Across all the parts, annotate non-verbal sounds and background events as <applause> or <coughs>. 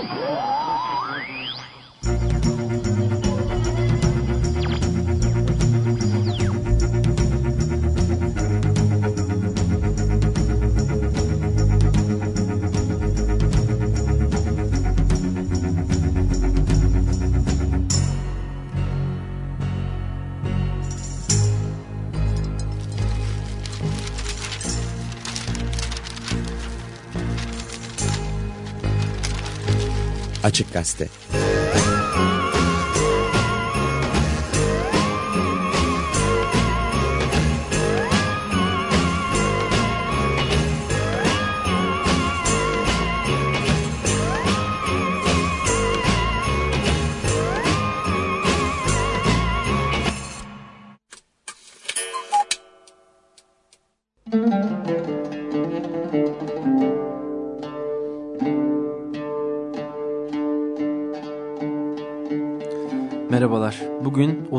Oh! Açık Gazete.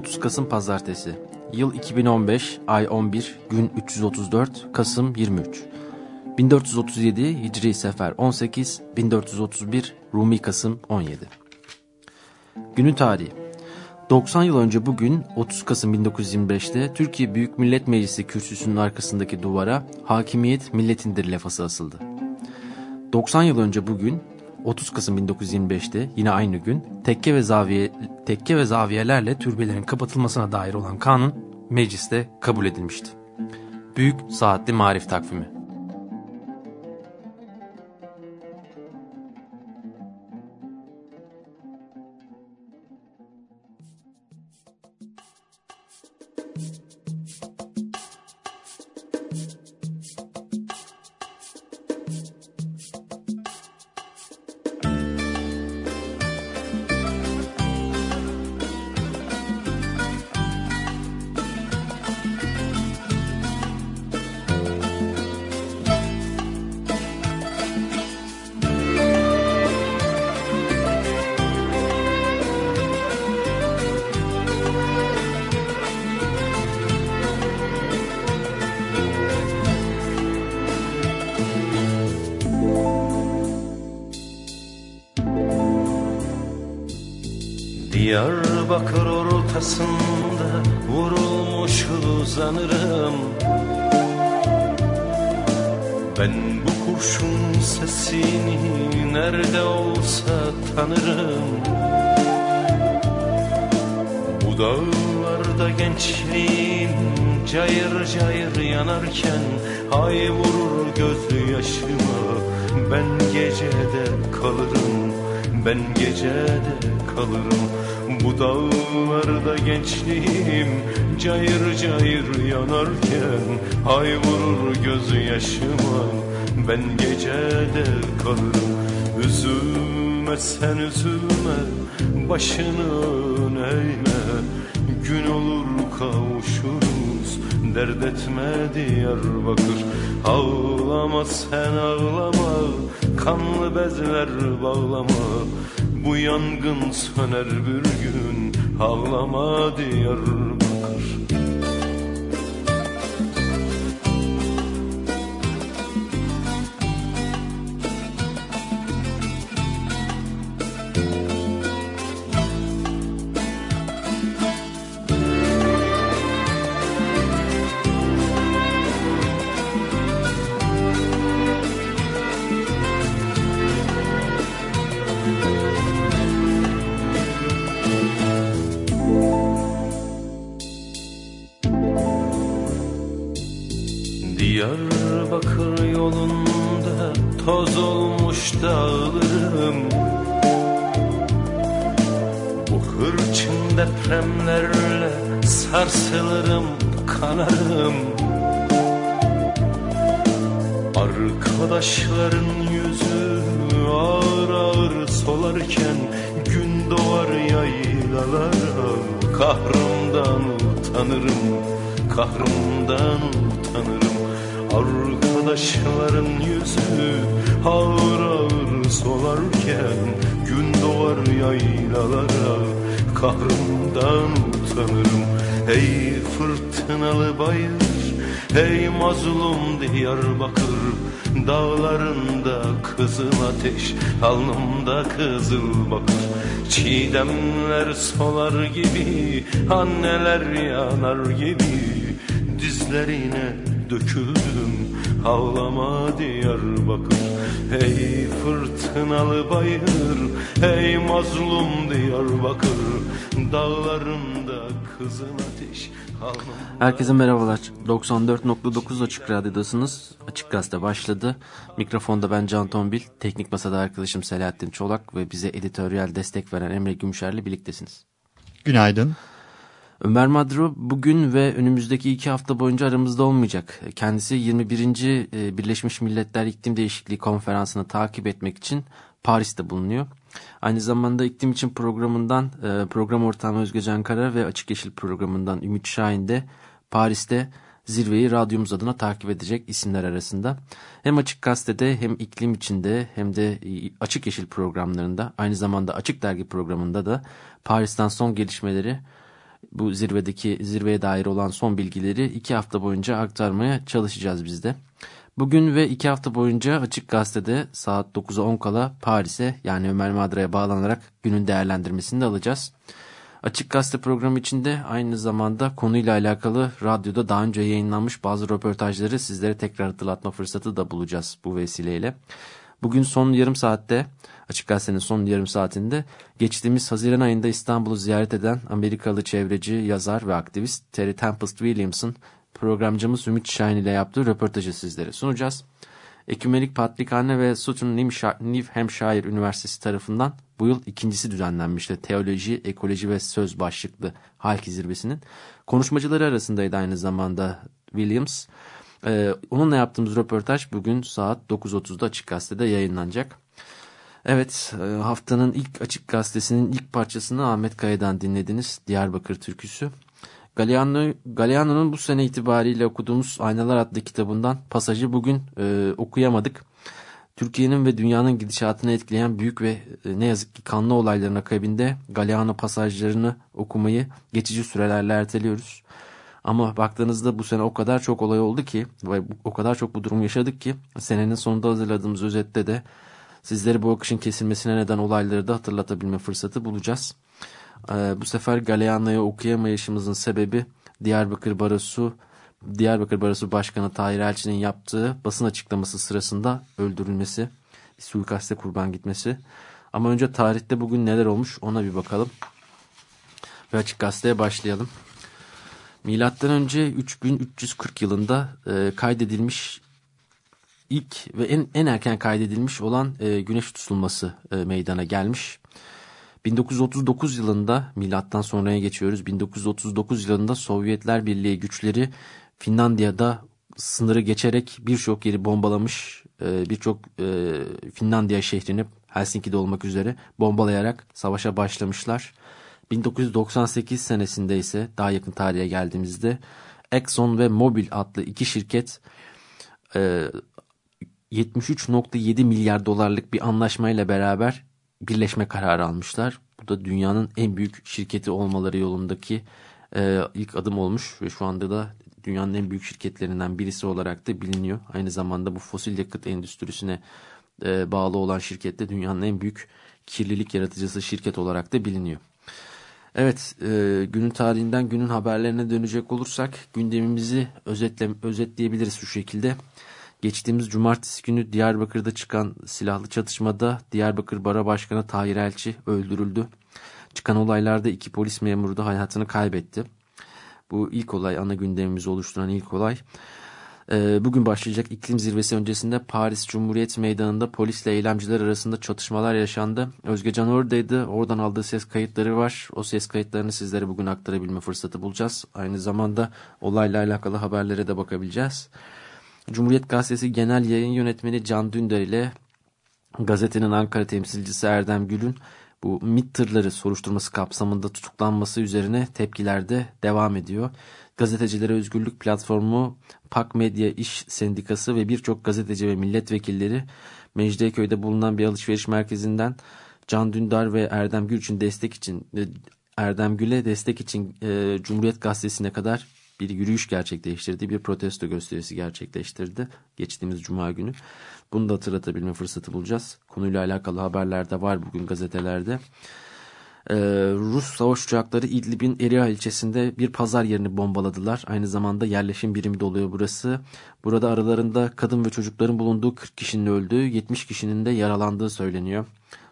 30 Kasım Pazartesi. Yıl 2015, ay 11, gün 334, Kasım 23. 1437 Hicri Sefer 18, 1431 Rumi Kasım 17. Günün tarihi. 90 yıl önce bugün 30 Kasım 1925'te Türkiye Büyük Millet Meclisi kürsüsünün arkasındaki duvara hakimiyet milletindir lafası asıldı. 90 yıl önce bugün 30 Kasım 1925'te yine aynı gün tekke ve zaviye tekke ve zaviyelerle türbelerin kapatılmasına dair olan kanun mecliste kabul edilmişti. Büyük Saatli Marif Takvimi gençliğim cayır cayır yanarken Ay vurur gözü yaşıma ben gecede kalırım. Üzülme sen üzülme başını eğme Gün olur kavuşuruz dert etme Diyarbakır. Ağlama sen ağlama kanlı bezler bağlama Bu yangın söner bir gün ağlama Diyarbakır ateş Alnımda kızıl bakır Çiğdemler solar gibi Anneler yanar gibi Dizlerine döküldüm Ağlama Diyarbakır Ey fırtınalı bayır Ey mazlum Diyarbakır Dağlarında kızıl ateş Herkese merhabalar. 94.9 Açık Radyo'dasınız. Açık Gazete başladı. Mikrofonda ben Can Tombil, teknik masada arkadaşım Selahattin Çolak ve bize editoryal destek veren Emre Gümüşer'le birliktesiniz. Günaydın. Ömer Madro bugün ve önümüzdeki iki hafta boyunca aramızda olmayacak. Kendisi 21. E, Birleşmiş Milletler İklim Değişikliği Konferansı'nı takip etmek için Paris'te bulunuyor. Aynı zamanda iklim için programından e, program ortağım Özge Cankara ve Açık Yeşil programından Ümit Şahin de Paris'te zirveyi radyomuz adına takip edecek isimler arasında. Hem Açık Gazete'de hem iklim içinde hem de e, Açık Yeşil programlarında aynı zamanda Açık Dergi programında da Paris'ten son gelişmeleri bu zirvedeki zirveye dair olan son bilgileri iki hafta boyunca aktarmaya çalışacağız biz de. Bugün ve iki hafta boyunca Açık Gazete'de saat 9'a 10 kala Paris'e yani Ömer Madra'ya bağlanarak günün değerlendirmesini de alacağız. Açık Gazete programı içinde aynı zamanda konuyla alakalı radyoda daha önce yayınlanmış bazı röportajları sizlere tekrar hatırlatma fırsatı da bulacağız bu vesileyle. Bugün son yarım saatte Açık Gazete'nin son yarım saatinde geçtiğimiz Haziran ayında İstanbul'u ziyaret eden Amerikalı çevreci, yazar ve aktivist Terry Tempest Williams'ın programcımız Ümit Şahin ile yaptığı röportajı sizlere sunacağız. Ekümenik Patrikhane ve Sutton New Hampshire Üniversitesi tarafından bu yıl ikincisi düzenlenmişti. Teoloji, ekoloji ve söz başlıklı Halki Zirvesi'nin konuşmacıları arasındaydı aynı zamanda Williams. Ee, onunla yaptığımız röportaj bugün saat 9.30'da Açık Gazete'de yayınlanacak. Evet e, haftanın ilk Açık Gazetesi'nin ilk parçasını Ahmet Kaya'dan dinlediniz. Diyarbakır türküsü. Galeano, Galeano'nun bu sene itibariyle okuduğumuz Aynalar adlı kitabından pasajı bugün e, okuyamadık. Türkiye'nin ve dünyanın gidişatını etkileyen büyük ve e, ne yazık ki kanlı olayların akabinde Galeano pasajlarını okumayı geçici sürelerle erteliyoruz. Ama baktığınızda bu sene o kadar çok olay oldu ki ve o kadar çok bu durum yaşadık ki senenin sonunda hazırladığımız özette de sizleri bu akışın kesilmesine neden olayları da hatırlatabilme fırsatı bulacağız. Ee, bu sefer Galeano'yu okuyamayışımızın sebebi Diyarbakır Barosu Diyarbakır Barosu Başkanı Tahir Elçi'nin yaptığı basın açıklaması sırasında öldürülmesi, bir suikaste kurban gitmesi. Ama önce tarihte bugün neler olmuş ona bir bakalım. Ve açık gazeteye başlayalım. Milattan önce 3340 yılında e, kaydedilmiş ilk ve en, en erken kaydedilmiş olan e, güneş tutulması e, meydana gelmiş. 1939 yılında milattan sonraya geçiyoruz. 1939 yılında Sovyetler Birliği güçleri Finlandiya'da sınırı geçerek birçok yeri bombalamış, e, birçok e, Finlandiya şehrini Helsinki'de olmak üzere bombalayarak savaşa başlamışlar. 1998 senesinde ise daha yakın tarihe geldiğimizde Exxon ve Mobil adlı iki şirket 73.7 milyar dolarlık bir anlaşmayla beraber birleşme kararı almışlar. Bu da dünyanın en büyük şirketi olmaları yolundaki e, ilk adım olmuş ve şu anda da dünyanın en büyük şirketlerinden birisi olarak da biliniyor. Aynı zamanda bu fosil yakıt endüstrisine e, bağlı olan şirkette dünyanın en büyük kirlilik yaratıcısı şirket olarak da biliniyor. Evet, e, günün tarihinden günün haberlerine dönecek olursak gündemimizi özetle, özetleyebiliriz şu şekilde. Geçtiğimiz cumartesi günü Diyarbakır'da çıkan silahlı çatışmada Diyarbakır Bara Başkanı Tahir Elçi öldürüldü. Çıkan olaylarda iki polis memuru da hayatını kaybetti. Bu ilk olay ana gündemimizi oluşturan ilk olay. Ee, bugün başlayacak iklim zirvesi öncesinde Paris Cumhuriyet Meydanı'nda polisle eylemciler arasında çatışmalar yaşandı. Özgecan oradaydı. Oradan aldığı ses kayıtları var. O ses kayıtlarını sizlere bugün aktarabilme fırsatı bulacağız. Aynı zamanda olayla alakalı haberlere de bakabileceğiz. Cumhuriyet Gazetesi Genel Yayın Yönetmeni Can Dündar ile gazetenin Ankara temsilcisi Erdem Gül'ün bu MİT tırları soruşturması kapsamında tutuklanması üzerine tepkiler de devam ediyor. Gazetecilere Özgürlük Platformu, PAK Medya İş Sendikası ve birçok gazeteci ve milletvekilleri Mecidiyeköy'de bulunan bir alışveriş merkezinden Can Dündar ve Erdem Gül için destek için e, Erdem Gül'e destek için e, Cumhuriyet Gazetesi'ne kadar bir yürüyüş gerçekleştirdi, bir protesto gösterisi gerçekleştirdi geçtiğimiz cuma günü. Bunu da hatırlatabilme fırsatı bulacağız. Konuyla alakalı haberler de var bugün gazetelerde. Ee, Rus savaş uçakları İdlib'in Eriha ilçesinde bir pazar yerini bombaladılar. Aynı zamanda yerleşim birimi de burası. Burada aralarında kadın ve çocukların bulunduğu 40 kişinin öldüğü, 70 kişinin de yaralandığı söyleniyor.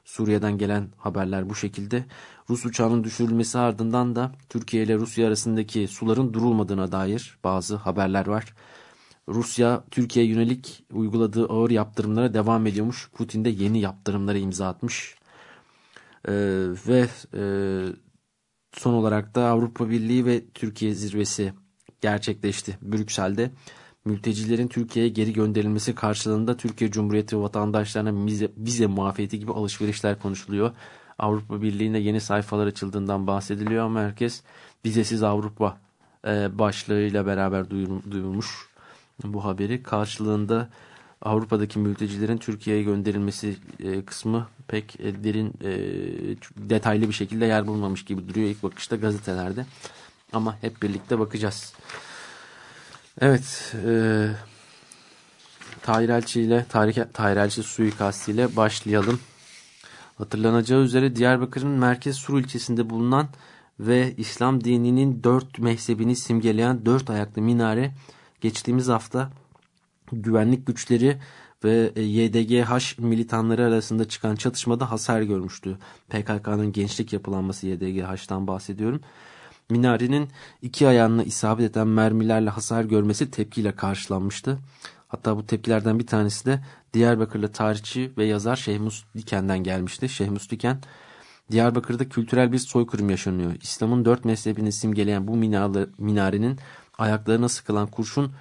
Suriye'den gelen haberler bu şekilde. Rus uçağının düşürülmesi ardından da Türkiye ile Rusya arasındaki suların durulmadığına dair bazı haberler var. Rusya Türkiye'ye yönelik uyguladığı ağır yaptırımlara devam ediyormuş. Putin de yeni yaptırımlara imza atmış. Ee, ve e, son olarak da Avrupa Birliği ve Türkiye zirvesi gerçekleşti Brüksel'de. Mültecilerin Türkiye'ye geri gönderilmesi karşılığında Türkiye Cumhuriyeti vatandaşlarına vize, vize muafiyeti gibi alışverişler konuşuluyor. Avrupa Birliği'nde yeni sayfalar açıldığından bahsediliyor ama herkes vizesiz Avrupa e, başlığıyla beraber duyurmuş bu haberi. Karşılığında Avrupa'daki mültecilerin Türkiye'ye gönderilmesi e, kısmı pek e, derin e, detaylı bir şekilde yer bulmamış gibi duruyor ilk bakışta gazetelerde. Ama hep birlikte bakacağız. Evet, e, Tahir Elçi ile Tarih, Tahir Elçi suikastı ile başlayalım. Hatırlanacağı üzere Diyarbakır'ın Merkez Sur ilçesinde bulunan ve İslam dininin dört mezhebini simgeleyen dört ayaklı minare geçtiğimiz hafta güvenlik güçleri ve e, YDGH militanları arasında çıkan çatışmada hasar görmüştü. PKK'nın gençlik yapılanması YDGH'tan bahsediyorum. Minarenin iki ayağına isabet eden mermilerle hasar görmesi tepkiyle karşılanmıştı. Hatta bu tepkilerden bir tanesi de Diyarbakırlı tarihçi ve yazar Şehmus Diken'den gelmişti. Şehmus Diken, Diyarbakır'da kültürel bir soykırım yaşanıyor. İslam'ın dört mezhebini simgeleyen bu minarenin ayaklarına sıkılan kurşun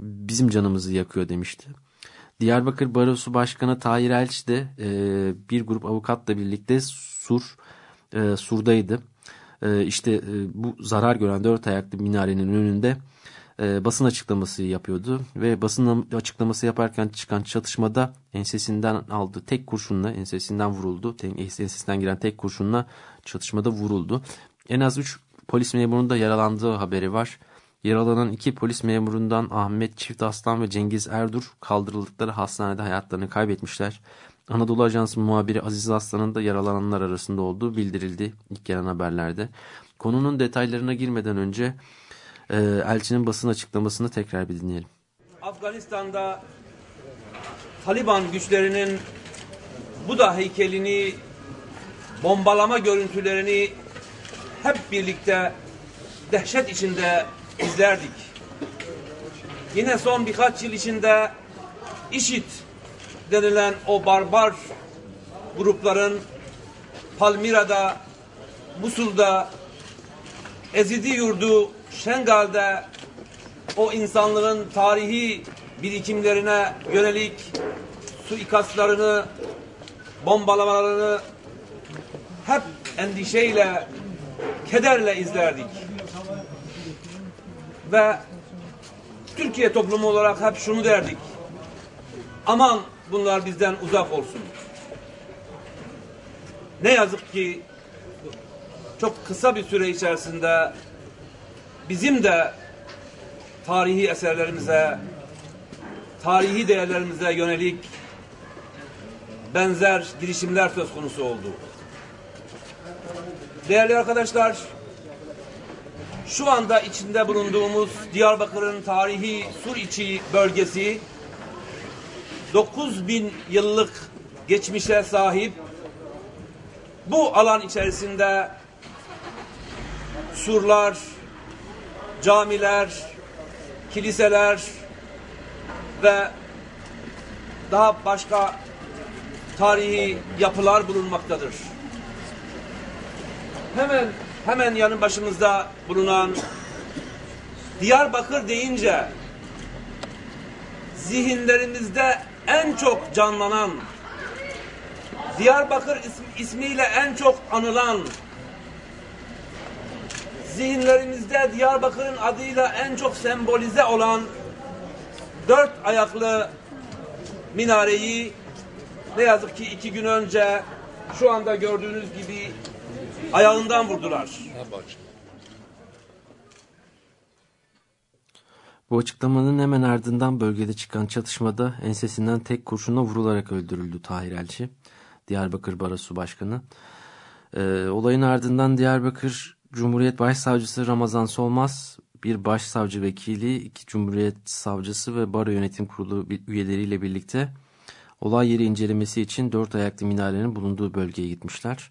bizim canımızı yakıyor demişti. Diyarbakır Barosu Başkanı Tahir Elçi de e, bir grup avukatla birlikte Sur e, Sur'daydı. E, işte e, bu zarar gören dört ayaklı minarenin önünde e, basın açıklaması yapıyordu ve basın açıklaması yaparken çıkan çatışmada ensesinden aldığı tek kurşunla ensesinden vuruldu. Ensesinden giren tek kurşunla çatışmada vuruldu. En az 3 polis memurunun da yaralandığı haberi var. Yaralanan iki polis memurundan Ahmet Çift Aslan ve Cengiz Erdur kaldırıldıkları hastanede hayatlarını kaybetmişler. Anadolu Ajansı muhabiri Aziz Aslan'ın da yaralananlar arasında olduğu bildirildi ilk gelen haberlerde. Konunun detaylarına girmeden önce e, elçinin basın açıklamasını tekrar bir dinleyelim. Afganistan'da Taliban güçlerinin Buda heykelini bombalama görüntülerini hep birlikte dehşet içinde izlerdik. Yine son birkaç yıl içinde IŞİD denilen o barbar grupların Palmira'da, Musul'da, Ezidi yurdu, Şengal'de o insanlığın tarihi birikimlerine yönelik suikastlarını, bombalamalarını hep endişeyle, kederle izlerdik ve Türkiye toplumu olarak hep şunu derdik. Aman bunlar bizden uzak olsun. Ne yazık ki çok kısa bir süre içerisinde bizim de tarihi eserlerimize, tarihi değerlerimize yönelik benzer girişimler söz konusu oldu. Değerli arkadaşlar, şu anda içinde bulunduğumuz Diyarbakır'ın tarihi Suriçi bölgesi 9000 yıllık geçmişe sahip bu alan içerisinde surlar, camiler, kiliseler ve daha başka tarihi yapılar bulunmaktadır. Hemen hemen yanı başımızda bulunan Diyarbakır deyince zihinlerimizde en çok canlanan Diyarbakır ismiyle en çok anılan zihinlerimizde Diyarbakır'ın adıyla en çok sembolize olan dört ayaklı minareyi ne yazık ki iki gün önce şu anda gördüğünüz gibi ayağından vurdular. Bu açıklamanın hemen ardından bölgede çıkan çatışmada ensesinden tek kurşuna vurularak öldürüldü Tahir Elçi, Diyarbakır Barosu Başkanı. Ee, olayın ardından Diyarbakır Cumhuriyet Başsavcısı Ramazan Solmaz, bir başsavcı vekili, iki Cumhuriyet Savcısı ve Baro Yönetim Kurulu üyeleriyle birlikte olay yeri incelemesi için dört ayaklı minarenin bulunduğu bölgeye gitmişler.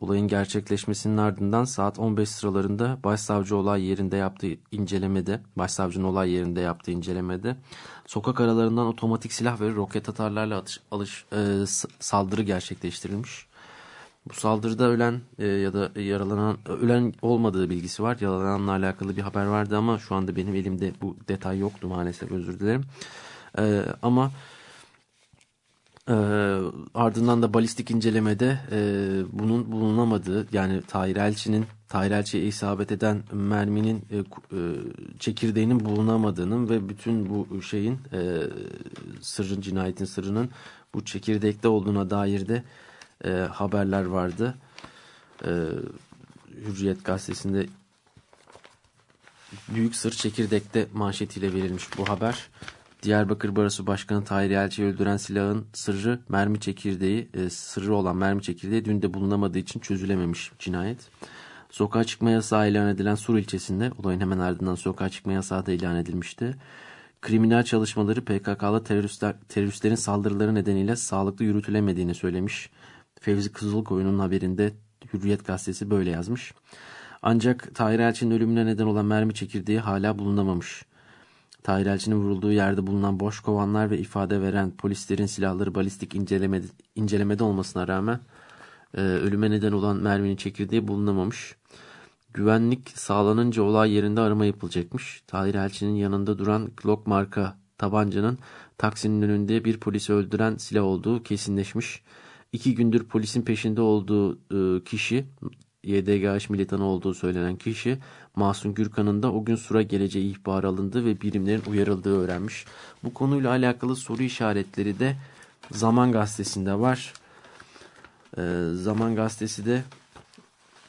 Olayın gerçekleşmesinin ardından saat 15 sıralarında başsavcı olay yerinde yaptığı incelemede, başsavcının olay yerinde yaptığı incelemede sokak aralarından otomatik silah ve roket atarlarla atış, alış, e, saldırı gerçekleştirilmiş. Bu saldırıda ölen e, ya da yaralanan ölen olmadığı bilgisi var. Yaralananla alakalı bir haber vardı ama şu anda benim elimde bu detay yoktu maalesef özür dilerim. E, ama e, ardından da balistik incelemede e, bunun bulunamadığı yani Tahir Elçi'nin Tahir Elçi'ye isabet eden merminin e, e, çekirdeğinin bulunamadığının ve bütün bu şeyin e, sırrın cinayetin sırrının bu çekirdekte olduğuna dair de e, haberler vardı. E, Hürriyet gazetesinde Büyük Sır Çekirdek'te manşetiyle verilmiş bu haber. Diyarbakır Barosu Başkanı Tahir Elçi'yi öldüren silahın sırrı mermi çekirdeği, e, sırrı olan mermi çekirdeği dün de bulunamadığı için çözülememiş cinayet. Sokağa çıkma yasağı ilan edilen Sur ilçesinde olayın hemen ardından sokağa çıkma yasağı da ilan edilmişti. Kriminal çalışmaları PKK'lı teröristler, teröristlerin saldırıları nedeniyle sağlıklı yürütülemediğini söylemiş. Fevzi Kızılkoyun'un haberinde Hürriyet gazetesi böyle yazmış. Ancak Tahir Elçi'nin ölümüne neden olan mermi çekirdeği hala bulunamamış. Tahir Elçi'nin vurulduğu yerde bulunan boş kovanlar ve ifade veren polislerin silahları balistik incelemede, incelemede olmasına rağmen e, ölüme neden olan merminin çekirdeği bulunamamış. Güvenlik sağlanınca olay yerinde arama yapılacakmış. Tahir Elçi'nin yanında duran Glock marka tabancanın taksinin önünde bir polisi öldüren silah olduğu kesinleşmiş. İki gündür polisin peşinde olduğu e, kişi YDGH militanı olduğu söylenen kişi Masum Gürkan'ın da o gün Sur'a geleceği ihbar alındı ve birimlerin uyarıldığı öğrenmiş. Bu konuyla alakalı soru işaretleri de Zaman Gazetesi'nde var. Ee, Zaman Gazetesi de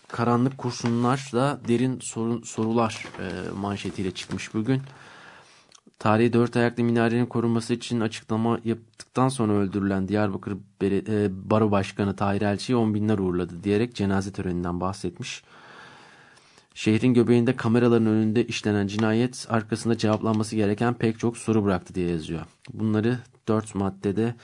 karanlık kurşunlarla derin sorun, sorular e, manşetiyle çıkmış bugün. Tarihi dört ayaklı minarenin korunması için açıklama yaptıktan sonra öldürülen Diyarbakır e, Baro Başkanı Tahir Elçi'yi on binler uğurladı diyerek cenaze töreninden bahsetmiş. Şehrin göbeğinde kameraların önünde işlenen cinayet arkasında cevaplanması gereken pek çok soru bıraktı diye yazıyor. Bunları dört maddede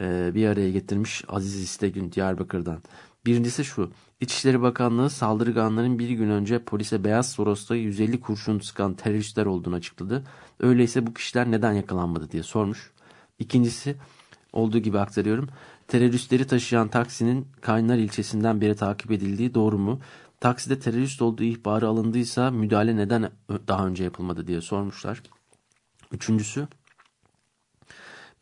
e, bir araya getirmiş Aziz İstegün Diyarbakır'dan. Birincisi şu. İçişleri Bakanlığı saldırganların bir gün önce polise Beyaz Soros'ta 150 kurşun sıkan teröristler olduğunu açıkladı. Öyleyse bu kişiler neden yakalanmadı diye sormuş. İkincisi olduğu gibi aktarıyorum. Teröristleri taşıyan taksinin Kaynar ilçesinden beri takip edildiği doğru mu? Takside terörist olduğu ihbarı alındıysa müdahale neden daha önce yapılmadı diye sormuşlar. Üçüncüsü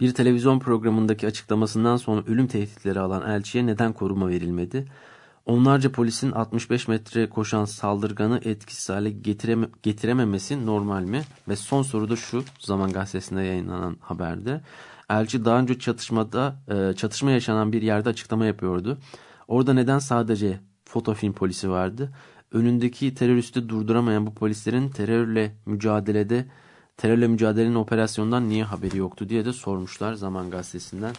bir televizyon programındaki açıklamasından sonra ölüm tehditleri alan elçiye neden koruma verilmedi? Onlarca polisin 65 metre koşan saldırganı etkisiz hale getireme, getirememesi normal mi? Ve son soru da şu Zaman Gazetesi'nde yayınlanan haberde. Elçi daha önce çatışmada e, çatışma yaşanan bir yerde açıklama yapıyordu. Orada neden sadece fotofilm polisi vardı? Önündeki teröristi durduramayan bu polislerin terörle mücadelede terörle mücadelenin operasyondan niye haberi yoktu diye de sormuşlar Zaman Gazetesi'nden.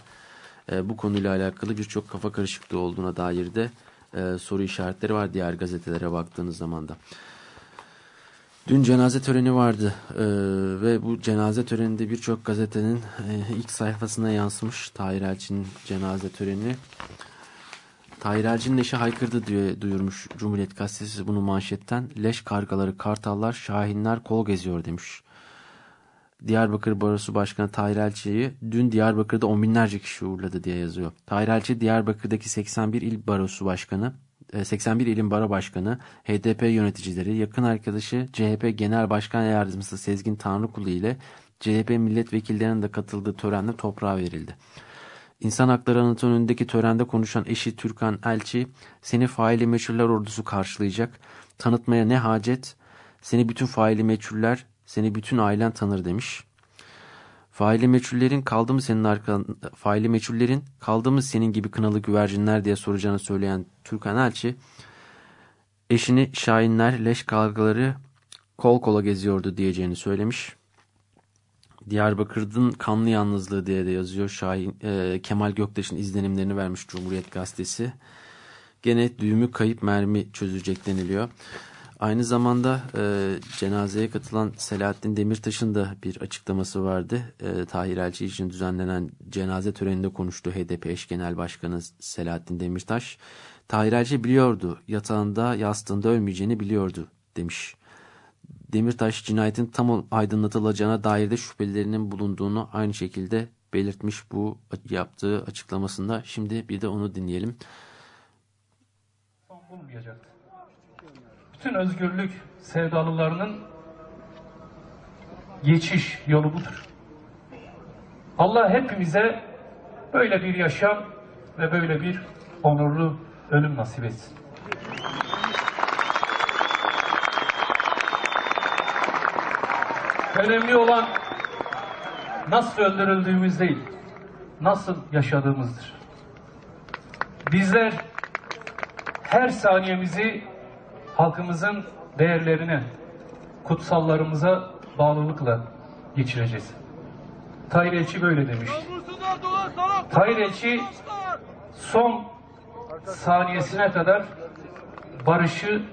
E, bu konuyla alakalı birçok kafa karışıklığı olduğuna dair de e, soru işaretleri var diğer gazetelere baktığınız zaman da. Dün cenaze töreni vardı ee, ve bu cenaze töreninde birçok gazetenin e, ilk sayfasına yansımış Tahir Elçi'nin cenaze töreni. Tahir Elçi'nin eşi haykırdı diye duyurmuş Cumhuriyet Gazetesi bunu manşetten. Leş kargaları, kartallar, şahinler kol geziyor demiş. Diyarbakır Barosu Başkanı Tahir Elçi'yi dün Diyarbakır'da on binlerce kişi uğurladı diye yazıyor. Tahir Elçi Diyarbakır'daki 81 il barosu başkanı, 81 e, ilin baro başkanı, HDP yöneticileri, yakın arkadaşı CHP Genel Başkan Yardımcısı Sezgin Tanrıkulu ile CHP milletvekillerinin de katıldığı törenle toprağa verildi. İnsan Hakları Anıtı önündeki törende konuşan eşi Türkan Elçi, seni faili meçhuller ordusu karşılayacak, tanıtmaya ne hacet, seni bütün faili meçhuller seni bütün ailen tanır demiş. Faili meçhullerin kaldı mı senin arkan faili meçhullerin kaldı mı senin gibi kınalı güvercinler diye soracağını söyleyen Türkan Elçi eşini şahinler, leş kavgaları kol kola geziyordu diyeceğini söylemiş. Diyarbakır'ın kanlı yalnızlığı diye de yazıyor. Şahin, e, Kemal Göktaş'ın izlenimlerini vermiş Cumhuriyet Gazetesi. Gene düğümü kayıp mermi çözecek deniliyor. Aynı zamanda e, cenazeye katılan Selahattin Demirtaş'ın da bir açıklaması vardı. E, Tahir Elçi için düzenlenen cenaze töreninde konuştu HDP eş genel başkanı Selahattin Demirtaş. Tahir Elçi biliyordu yatağında yastığında ölmeyeceğini biliyordu demiş. Demirtaş cinayetin tam aydınlatılacağına dair de şüphelilerinin bulunduğunu aynı şekilde belirtmiş bu yaptığı açıklamasında. Şimdi bir de onu dinleyelim. Son bulmayacaktı. Bütün özgürlük sevdalılarının geçiş yolu budur. Allah hepimize böyle bir yaşam ve böyle bir onurlu ölüm nasip etsin. Önemli olan nasıl öldürüldüğümüz değil, nasıl yaşadığımızdır. Bizler her saniyemizi halkımızın değerlerine, kutsallarımıza bağlılıkla geçireceğiz. Tahir Elçi böyle demişti. Tahir Elçi son saniyesine kadar barışı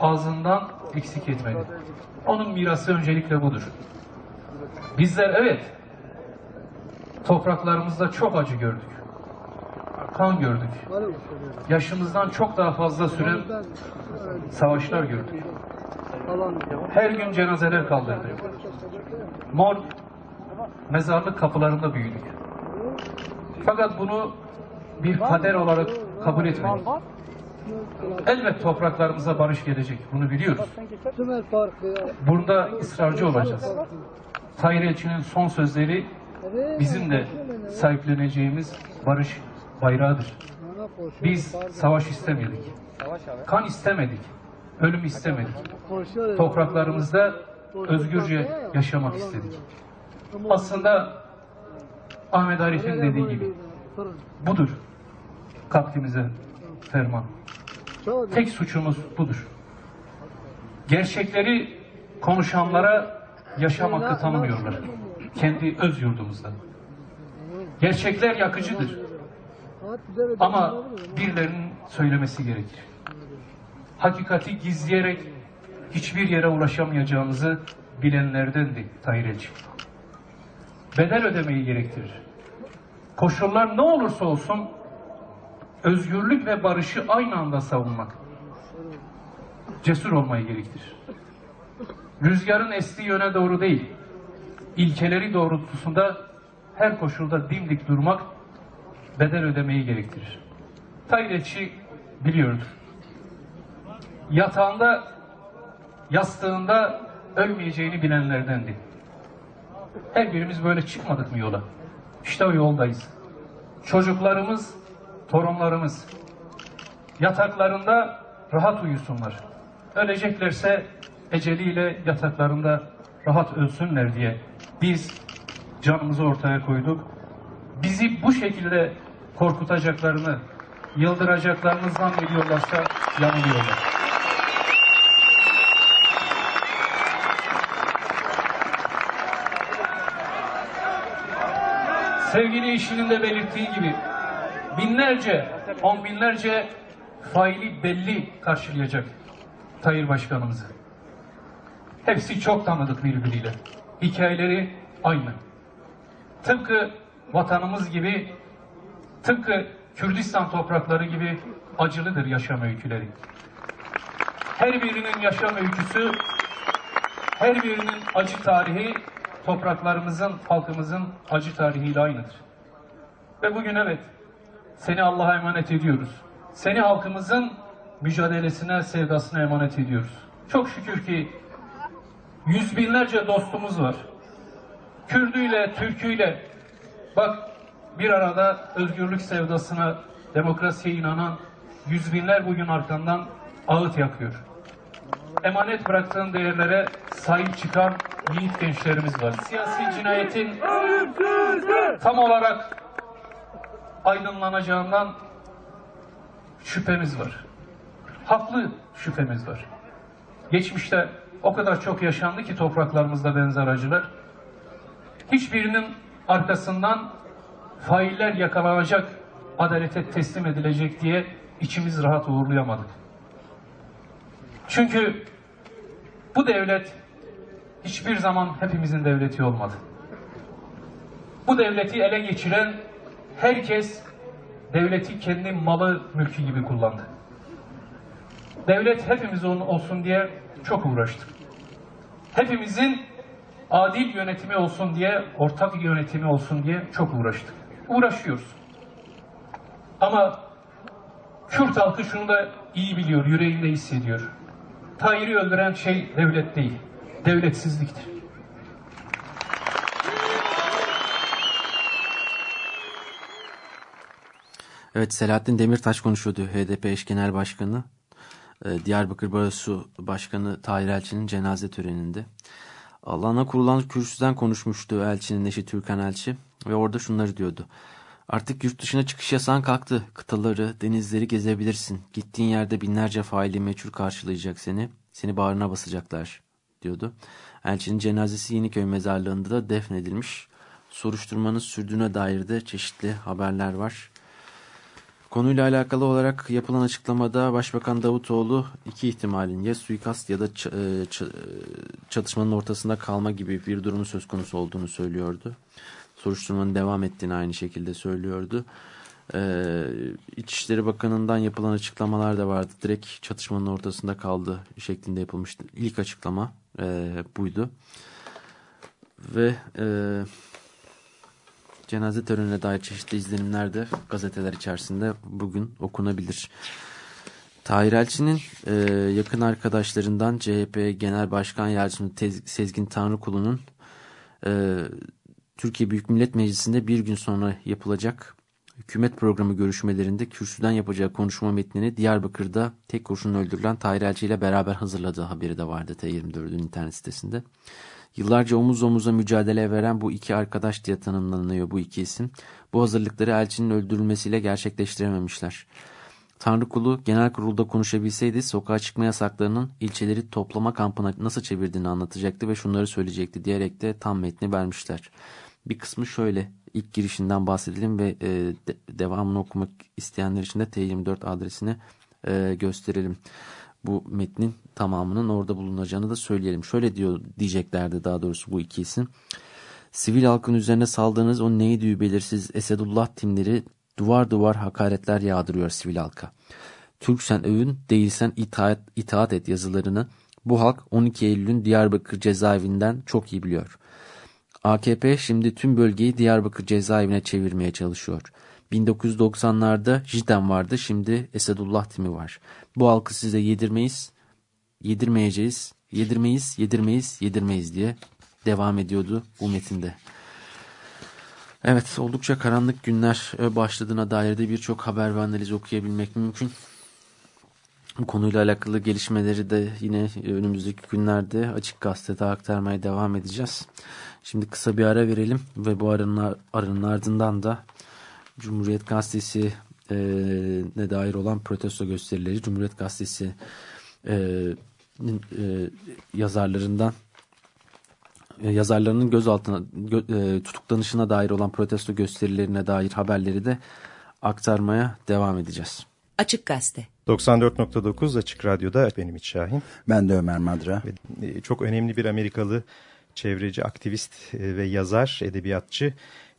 ağzından eksik etmedi. Onun mirası öncelikle budur. Bizler evet topraklarımızda çok acı gördük. Kan gördük. Yaşımızdan çok daha fazla süren savaşlar gördük. Her gün cenazeler kaldırdık. Mor mezarlık kapılarında büyüdük. Fakat bunu bir kader olarak kabul etmedik. Elbet topraklarımıza barış gelecek. Bunu biliyoruz. Burada ısrarcı olacağız. Tahir Elçi'nin son sözleri bizim de sahipleneceğimiz barış bayrağıdır. Biz savaş istemedik. Kan istemedik. Ölüm istemedik. Topraklarımızda özgürce yaşamak istedik. Aslında Ahmet Arif'in dediği gibi budur katlimize ferman. Tek suçumuz budur. Gerçekleri konuşanlara yaşam hakkı tanımıyorlar. Kendi öz yurdumuzda. Gerçekler yakıcıdır. Ama birilerinin söylemesi gerekir. Hakikati gizleyerek hiçbir yere ulaşamayacağımızı bilenlerdendi Tahir Elçi. Bedel ödemeyi gerektirir. Koşullar ne olursa olsun özgürlük ve barışı aynı anda savunmak cesur olmayı gerektirir. Rüzgarın estiği yöne doğru değil, ilkeleri doğrultusunda her koşulda dimdik durmak bedel ödemeyi gerektirir. Tayyipçi biliyordur. Yatağında, yastığında ölmeyeceğini bilenlerdendi. Her birimiz böyle çıkmadık mı yola? İşte o yoldayız. Çocuklarımız, torunlarımız yataklarında rahat uyusunlar. Öleceklerse eceliyle yataklarında rahat ölsünler diye biz canımızı ortaya koyduk. Bizi bu şekilde korkutacaklarını, yıldıracaklarını zannediyorlarsa yanılıyorlar. Sevgili işinin de belirttiği gibi binlerce, on binlerce faili belli karşılayacak Tayyip Başkanımızı. Hepsi çok tanıdık birbiriyle. Hikayeleri aynı. Tıpkı vatanımız gibi, tıpkı Kürdistan toprakları gibi acılıdır yaşam öyküleri. Her birinin yaşam öyküsü, her birinin acı tarihi topraklarımızın, halkımızın acı tarihiyle aynıdır. Ve bugün evet, seni Allah'a emanet ediyoruz. Seni halkımızın mücadelesine, sevdasına emanet ediyoruz. Çok şükür ki yüz binlerce dostumuz var. Kürdüyle, Türküyle, bak bir arada özgürlük sevdasına, demokrasiye inanan yüz binler bugün arkandan ağıt yakıyor. Emanet bıraktığın değerlere sahip çıkan yiğit gençlerimiz var. Siyasi cinayetin tam olarak aydınlanacağından şüphemiz var. Haklı şüphemiz var. Geçmişte o kadar çok yaşandı ki topraklarımızda benzer acılar. Hiçbirinin arkasından failler yakalanacak, adalete teslim edilecek diye içimiz rahat uğurlayamadık. Çünkü bu devlet hiçbir zaman hepimizin devleti olmadı. Bu devleti ele geçiren herkes devleti kendi malı mülkü gibi kullandı. Devlet hepimiz olsun diye çok uğraştı. Hepimizin adil yönetimi olsun diye, ortak yönetimi olsun diye çok uğraştık. Uğraşıyoruz. Ama Kürt halkı şunu da iyi biliyor, yüreğinde hissediyor. Tahir'i öldüren şey devlet değil, devletsizliktir. Evet Selahattin Demirtaş konuşuyordu HDP eş genel başkanı. Ee, Diyarbakır Barosu Başkanı Tahir Elçi'nin cenaze töreninde. Allah'ına kurulan kürsüden konuşmuştu Elçi'nin eşi Türkan Elçi ve orada şunları diyordu. Artık yurt dışına çıkış yasağın kalktı. Kıtaları, denizleri gezebilirsin. Gittiğin yerde binlerce faili meçhul karşılayacak seni. Seni bağrına basacaklar diyordu. Elçinin cenazesi Yeniköy mezarlığında da defnedilmiş. Soruşturmanın sürdüğüne dair de çeşitli haberler var. Konuyla alakalı olarak yapılan açıklamada Başbakan Davutoğlu iki ihtimalin ya suikast ya da e, çatışmanın ortasında kalma gibi bir durumun söz konusu olduğunu söylüyordu. Soruşturmanın devam ettiğini aynı şekilde söylüyordu. Ee, İçişleri Bakanı'ndan yapılan açıklamalar da vardı. Direkt çatışmanın ortasında kaldı şeklinde yapılmıştı. İlk açıklama e, buydu. Ve e, cenaze törenine dair çeşitli izlenimler de gazeteler içerisinde bugün okunabilir. Tahir Elçi'nin e, yakın arkadaşlarından CHP Genel Başkan Yardımcısı Sezgin Tanrıkulu'nun e, Türkiye Büyük Millet Meclisi'nde bir gün sonra yapılacak hükümet programı görüşmelerinde kürsüden yapacağı konuşma metnini Diyarbakır'da tek kurşunla öldürülen Tahir Elçi ile beraber hazırladığı haberi de vardı T24'ün internet sitesinde. Yıllarca omuz omuza mücadele veren bu iki arkadaş diye tanımlanıyor bu iki isim. Bu hazırlıkları elçinin öldürülmesiyle gerçekleştirememişler. Tanrı kulu genel kurulda konuşabilseydi sokağa çıkma yasaklarının ilçeleri toplama kampına nasıl çevirdiğini anlatacaktı ve şunları söyleyecekti diyerek de tam metni vermişler. Bir kısmı şöyle ilk girişinden bahsedelim ve e, de, devamını okumak isteyenler için de T24 adresini e, gösterelim bu metnin tamamının orada bulunacağını da söyleyelim. Şöyle diyor diyeceklerdi daha doğrusu bu iki isim. Sivil halkın üzerine saldığınız o neydi belirsiz Esedullah timleri duvar duvar hakaretler yağdırıyor sivil halka. Türksen övün değilsen itaat, itaat et yazılarını bu halk 12 Eylül'ün Diyarbakır cezaevinden çok iyi biliyor. AKP şimdi tüm bölgeyi Diyarbakır cezaevine çevirmeye çalışıyor. 1990'larda Jiden vardı şimdi Esedullah timi var. Bu halkı size yedirmeyiz, yedirmeyeceğiz, yedirmeyiz, yedirmeyiz, yedirmeyiz diye devam ediyordu bu metinde. Evet oldukça karanlık günler başladığına dair de birçok haber ve analiz okuyabilmek mümkün. Bu konuyla alakalı gelişmeleri de yine önümüzdeki günlerde Açık Gazete'de aktarmaya devam edeceğiz. Şimdi kısa bir ara verelim ve bu aranın, aranın ardından da Cumhuriyet Gazetesi e, ne dair olan protesto gösterileri Cumhuriyet Gazetesi e, e, yazarlarından e, yazarlarının gözaltına gö, e, tutuklanışına dair olan protesto gösterilerine dair haberleri de aktarmaya devam edeceğiz. Açık Gazete 94.9 Açık Radyo'da benim İç Şahin. Ben de Ömer Madra. E, çok önemli bir Amerikalı çevreci, aktivist e, ve yazar, edebiyatçı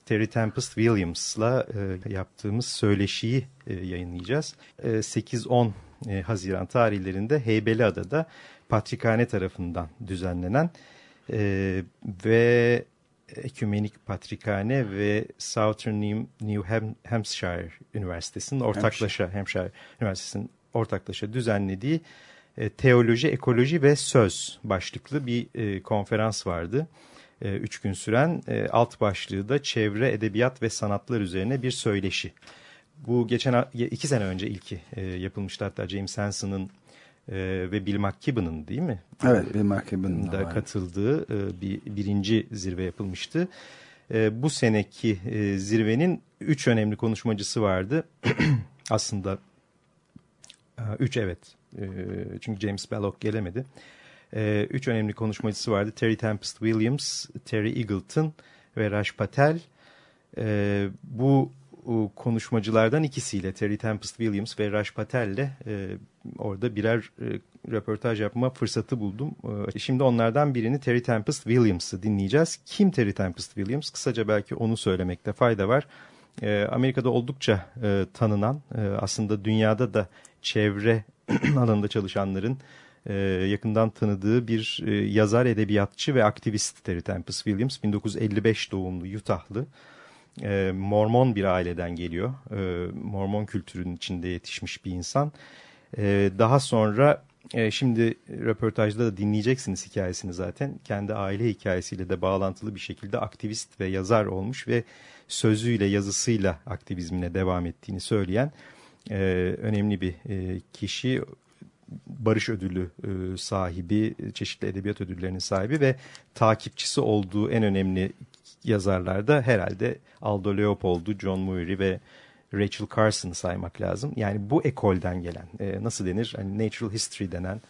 Terry Tempest Williams'la e, yaptığımız söyleşiyi e, yayınlayacağız. E, 8-10 e, Haziran tarihlerinde Heybeliada'da Patrikhane tarafından düzenlenen e, ve Ekümenik Patrikhane ve Southern New, Hampshire Üniversitesi'nin ortaklaşa Hampshire, Hampshire Üniversitesi'nin ortaklaşa düzenlediği e, Teoloji, Ekoloji ve Söz başlıklı bir e, konferans vardı. E, üç gün süren e, alt başlığı da çevre, edebiyat ve sanatlar üzerine bir söyleşi. Bu geçen iki sene önce ilki e, yapılmıştı hatta James Hansen'ın e, ve Bill McKibben'ın değil mi? Evet Bill McKibben'ın da katıldığı e, bir birinci zirve yapılmıştı. E, bu seneki e, zirvenin üç önemli konuşmacısı vardı. <clears throat> Aslında e, üç evet e, çünkü James Belloc gelemedi. E, üç önemli konuşmacısı vardı. Terry Tempest Williams, Terry Eagleton ve Raj Patel. E, bu konuşmacılardan ikisiyle Terry Tempest Williams ve Raj Patel'le e, orada birer e, röportaj yapma fırsatı buldum. Şimdi onlardan birini Terry Tempest Williams'ı dinleyeceğiz. Kim Terry Tempest Williams? Kısaca belki onu söylemekte fayda var. Amerika'da oldukça tanınan aslında dünyada da çevre <clears throat> alanında çalışanların e, yakından tanıdığı bir e, yazar, edebiyatçı ve aktivist Terry Tempest Williams. 1955 doğumlu Utah'lı. E, Mormon bir aileden geliyor. E, Mormon kültürünün içinde yetişmiş bir insan. E, daha sonra e, şimdi röportajda da dinleyeceksiniz hikayesini zaten. Kendi aile hikayesiyle de bağlantılı bir şekilde aktivist ve yazar olmuş ve sözüyle yazısıyla aktivizmine devam ettiğini söyleyen e, önemli bir e, kişi. Barış Ödülü e, sahibi, çeşitli edebiyat ödüllerinin sahibi ve takipçisi olduğu en önemli yazarlarda herhalde Aldo Leopold'u, John Muir ve Rachel Carson'ı saymak lazım. Yani bu ekolden gelen e, nasıl denir? Hani natural history denen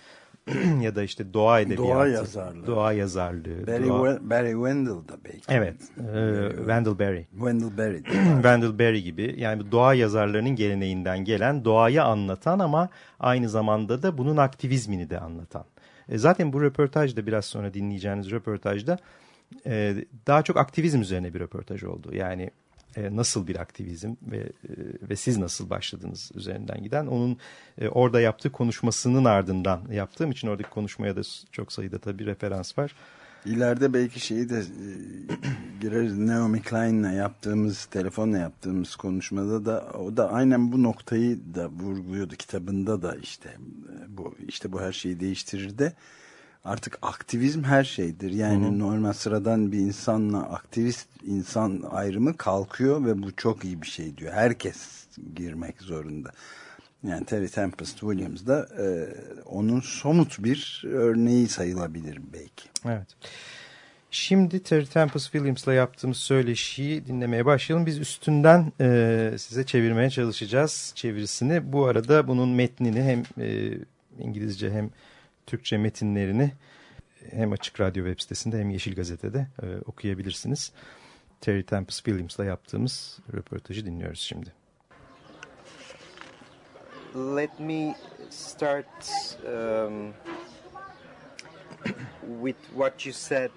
<clears throat> ya da işte doğa edebiyatı. Doğa yazarlığı. Doğa yazarlığı. Barry, doğa... Barry Wendell da belki. Evet. E, Wendell Berry. Wendell Berry. <clears throat> Wendell Berry gibi. Yani doğa yazarlarının geleneğinden gelen doğayı anlatan ama aynı zamanda da bunun aktivizmini de anlatan. E, zaten bu röportajda biraz sonra dinleyeceğiniz röportajda e, daha çok aktivizm üzerine bir röportaj oldu. Yani e, nasıl bir aktivizm ve e, ve siz nasıl başladınız üzerinden giden onun e, orada yaptığı konuşmasının ardından yaptığım için oradaki konuşmaya da çok sayıda tabii referans var. İleride belki şeyi de e, gireriz. Naomi Klein'le yaptığımız, telefonla yaptığımız konuşmada da o da aynen bu noktayı da vurguluyordu kitabında da işte e, bu işte bu her şeyi değiştirir de artık aktivizm her şeydir. Yani hı hı. normal sıradan bir insanla aktivist insan ayrımı kalkıyor ve bu çok iyi bir şey diyor. Herkes girmek zorunda. Yani Terry Tempest Williams da e, onun somut bir örneği sayılabilir belki. Evet. Şimdi Terry Tempest Williams'la yaptığımız söyleşiyi dinlemeye başlayalım. Biz üstünden e, size çevirmeye çalışacağız çevirisini. Bu arada bunun metnini hem e, İngilizce hem Türkçe metinlerini hem Açık Radyo web sitesinde hem Yeşil Gazete'de e, okuyabilirsiniz. Terry Tempest Williams'la yaptığımız röportajı dinliyoruz şimdi. Let me start um, with what you said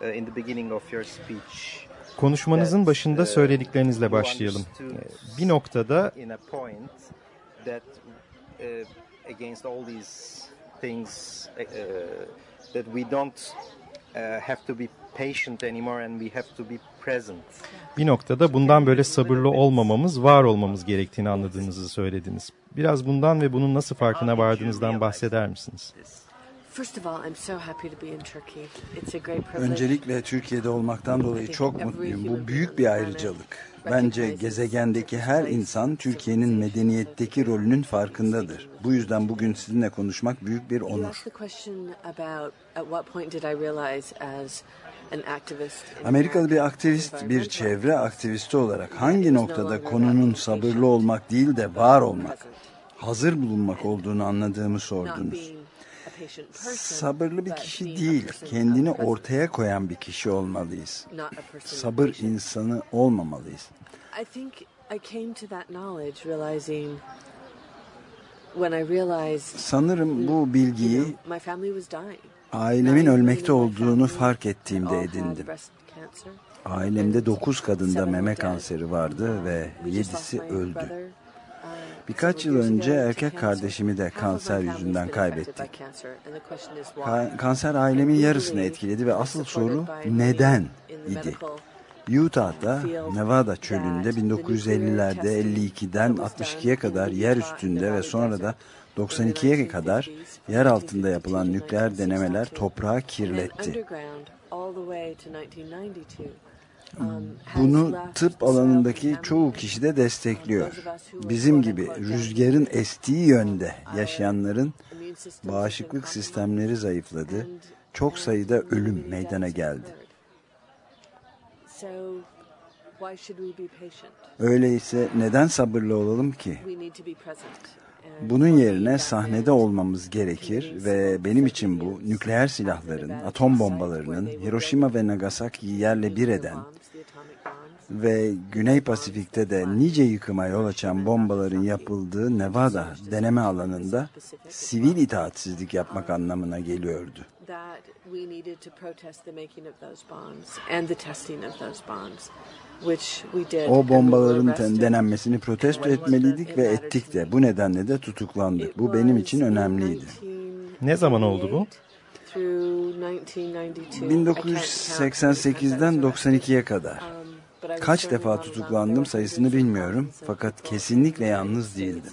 uh, in the beginning of your speech. Konuşmanızın başında uh, söylediklerinizle başlayalım. E, bir noktada against all these things uh, that we don't uh, have to be patient anymore and we have to be present. Bir noktada bundan böyle sabırlı olmamamız, var olmamız gerektiğini anladığınızı söylediniz. Biraz bundan ve bunun nasıl farkına vardığınızdan bahseder misiniz? Öncelikle Türkiye'de olmaktan dolayı çok mutluyum. Bu büyük bir ayrıcalık. Bence gezegendeki her insan Türkiye'nin medeniyetteki rolünün farkındadır. Bu yüzden bugün sizinle konuşmak büyük bir onur. Amerikalı bir aktivist, bir çevre aktivisti olarak hangi noktada konunun sabırlı olmak değil de var olmak, hazır bulunmak olduğunu anladığımı sordunuz. Sabırlı bir kişi değil, kendini ortaya koyan bir kişi olmalıyız. Sabır insanı olmamalıyız. Sanırım bu bilgiyi ailemin ölmekte olduğunu fark ettiğimde edindim. Ailemde dokuz kadında meme kanseri vardı ve yedisi öldü. Birkaç yıl önce erkek kardeşimi de kanser yüzünden kaybettik. kanser ailemin yarısını etkiledi ve asıl soru neden idi. Utah'da Nevada çölünde 1950'lerde 52'den 62'ye kadar yer üstünde ve sonra da 92'ye kadar yer altında yapılan nükleer denemeler toprağı kirletti. Bunu tıp alanındaki çoğu kişi de destekliyor. Bizim gibi rüzgarın estiği yönde yaşayanların bağışıklık sistemleri zayıfladı. Çok sayıda ölüm meydana geldi. Öyleyse neden sabırlı olalım ki? Bunun yerine sahnede olmamız gerekir ve benim için bu nükleer silahların, atom bombalarının Hiroşima ve Nagasaki'yi yerle bir eden ve Güney Pasifik'te de nice yıkıma yol açan bombaların yapıldığı Nevada deneme alanında sivil itaatsizlik yapmak anlamına geliyordu. O bombaların denenmesini protesto etmeliydik ve ettik de. Bu nedenle de tutuklandık. Bu benim için önemliydi. Ne zaman oldu bu? 1988'den 92'ye kadar. Kaç defa tutuklandım sayısını bilmiyorum fakat kesinlikle yalnız değildim.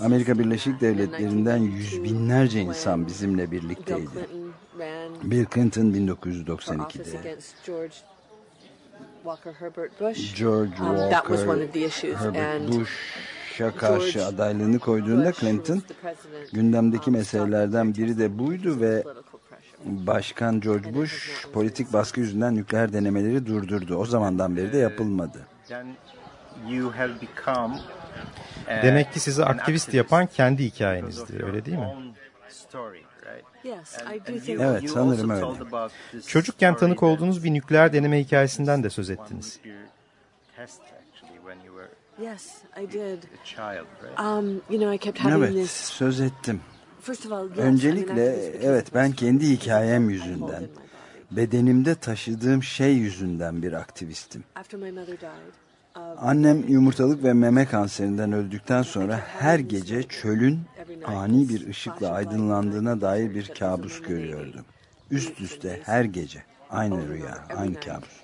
Amerika Birleşik Devletleri'nden yüz binlerce insan bizimle birlikteydi. Bill Clinton 1992'de. George Walker Herbert Bush'a karşı adaylığını koyduğunda Clinton gündemdeki meselelerden biri de buydu ve Başkan George Bush politik baskı yüzünden nükleer denemeleri durdurdu. O zamandan beri de yapılmadı. Demek ki sizi aktivist yapan kendi hikayenizdi, öyle değil mi? Evet, sanırım öyle. Çocukken tanık olduğunuz bir nükleer deneme hikayesinden de söz ettiniz. Evet, söz ettim. Öncelikle evet ben kendi hikayem yüzünden, bedenimde taşıdığım şey yüzünden bir aktivistim. Annem yumurtalık ve meme kanserinden öldükten sonra her gece çölün ani bir ışıkla aydınlandığına dair bir kabus görüyordum. Üst üste her gece aynı rüya, aynı kabus.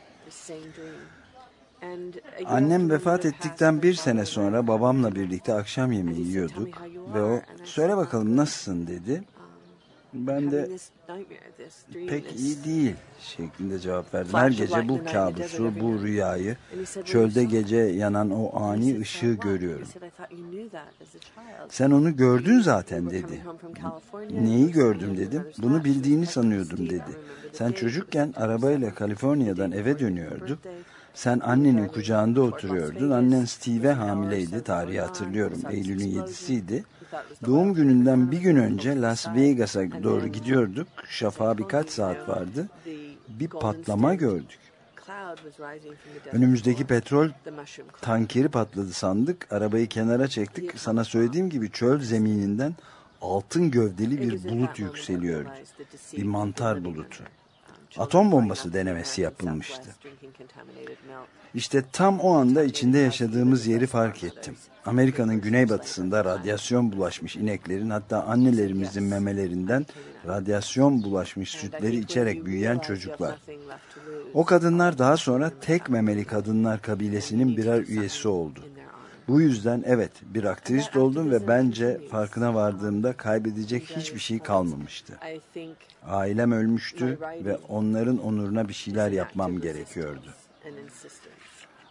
Annem vefat ettikten bir sene sonra babamla birlikte akşam yemeği yiyorduk ve o söyle bakalım nasılsın dedi. Ben de pek iyi değil şeklinde cevap verdim. Her gece bu kabusu, bu rüyayı, çölde gece yanan o ani ışığı görüyorum. Sen onu gördün zaten dedi. Neyi gördüm dedim. Bunu bildiğini sanıyordum dedi. Sen çocukken arabayla Kaliforniya'dan eve dönüyorduk. Sen annenin kucağında oturuyordun. Annen Steve hamileydi. Tarihi hatırlıyorum. Eylül'ün yedisiydi. Doğum gününden bir gün önce Las Vegas'a doğru gidiyorduk. Şafağa birkaç saat vardı. Bir patlama gördük. Önümüzdeki petrol tankeri patladı sandık. Arabayı kenara çektik. Sana söylediğim gibi çöl zemininden altın gövdeli bir bulut yükseliyordu. Bir mantar bulutu atom bombası denemesi yapılmıştı. İşte tam o anda içinde yaşadığımız yeri fark ettim. Amerika'nın güneybatısında radyasyon bulaşmış ineklerin hatta annelerimizin memelerinden radyasyon bulaşmış sütleri içerek büyüyen çocuklar. O kadınlar daha sonra tek memeli kadınlar kabilesinin birer üyesi oldu. Bu yüzden evet bir aktivist oldum ve bence farkına vardığımda kaybedecek hiçbir şey kalmamıştı. Ailem ölmüştü ve onların onuruna bir şeyler yapmam gerekiyordu.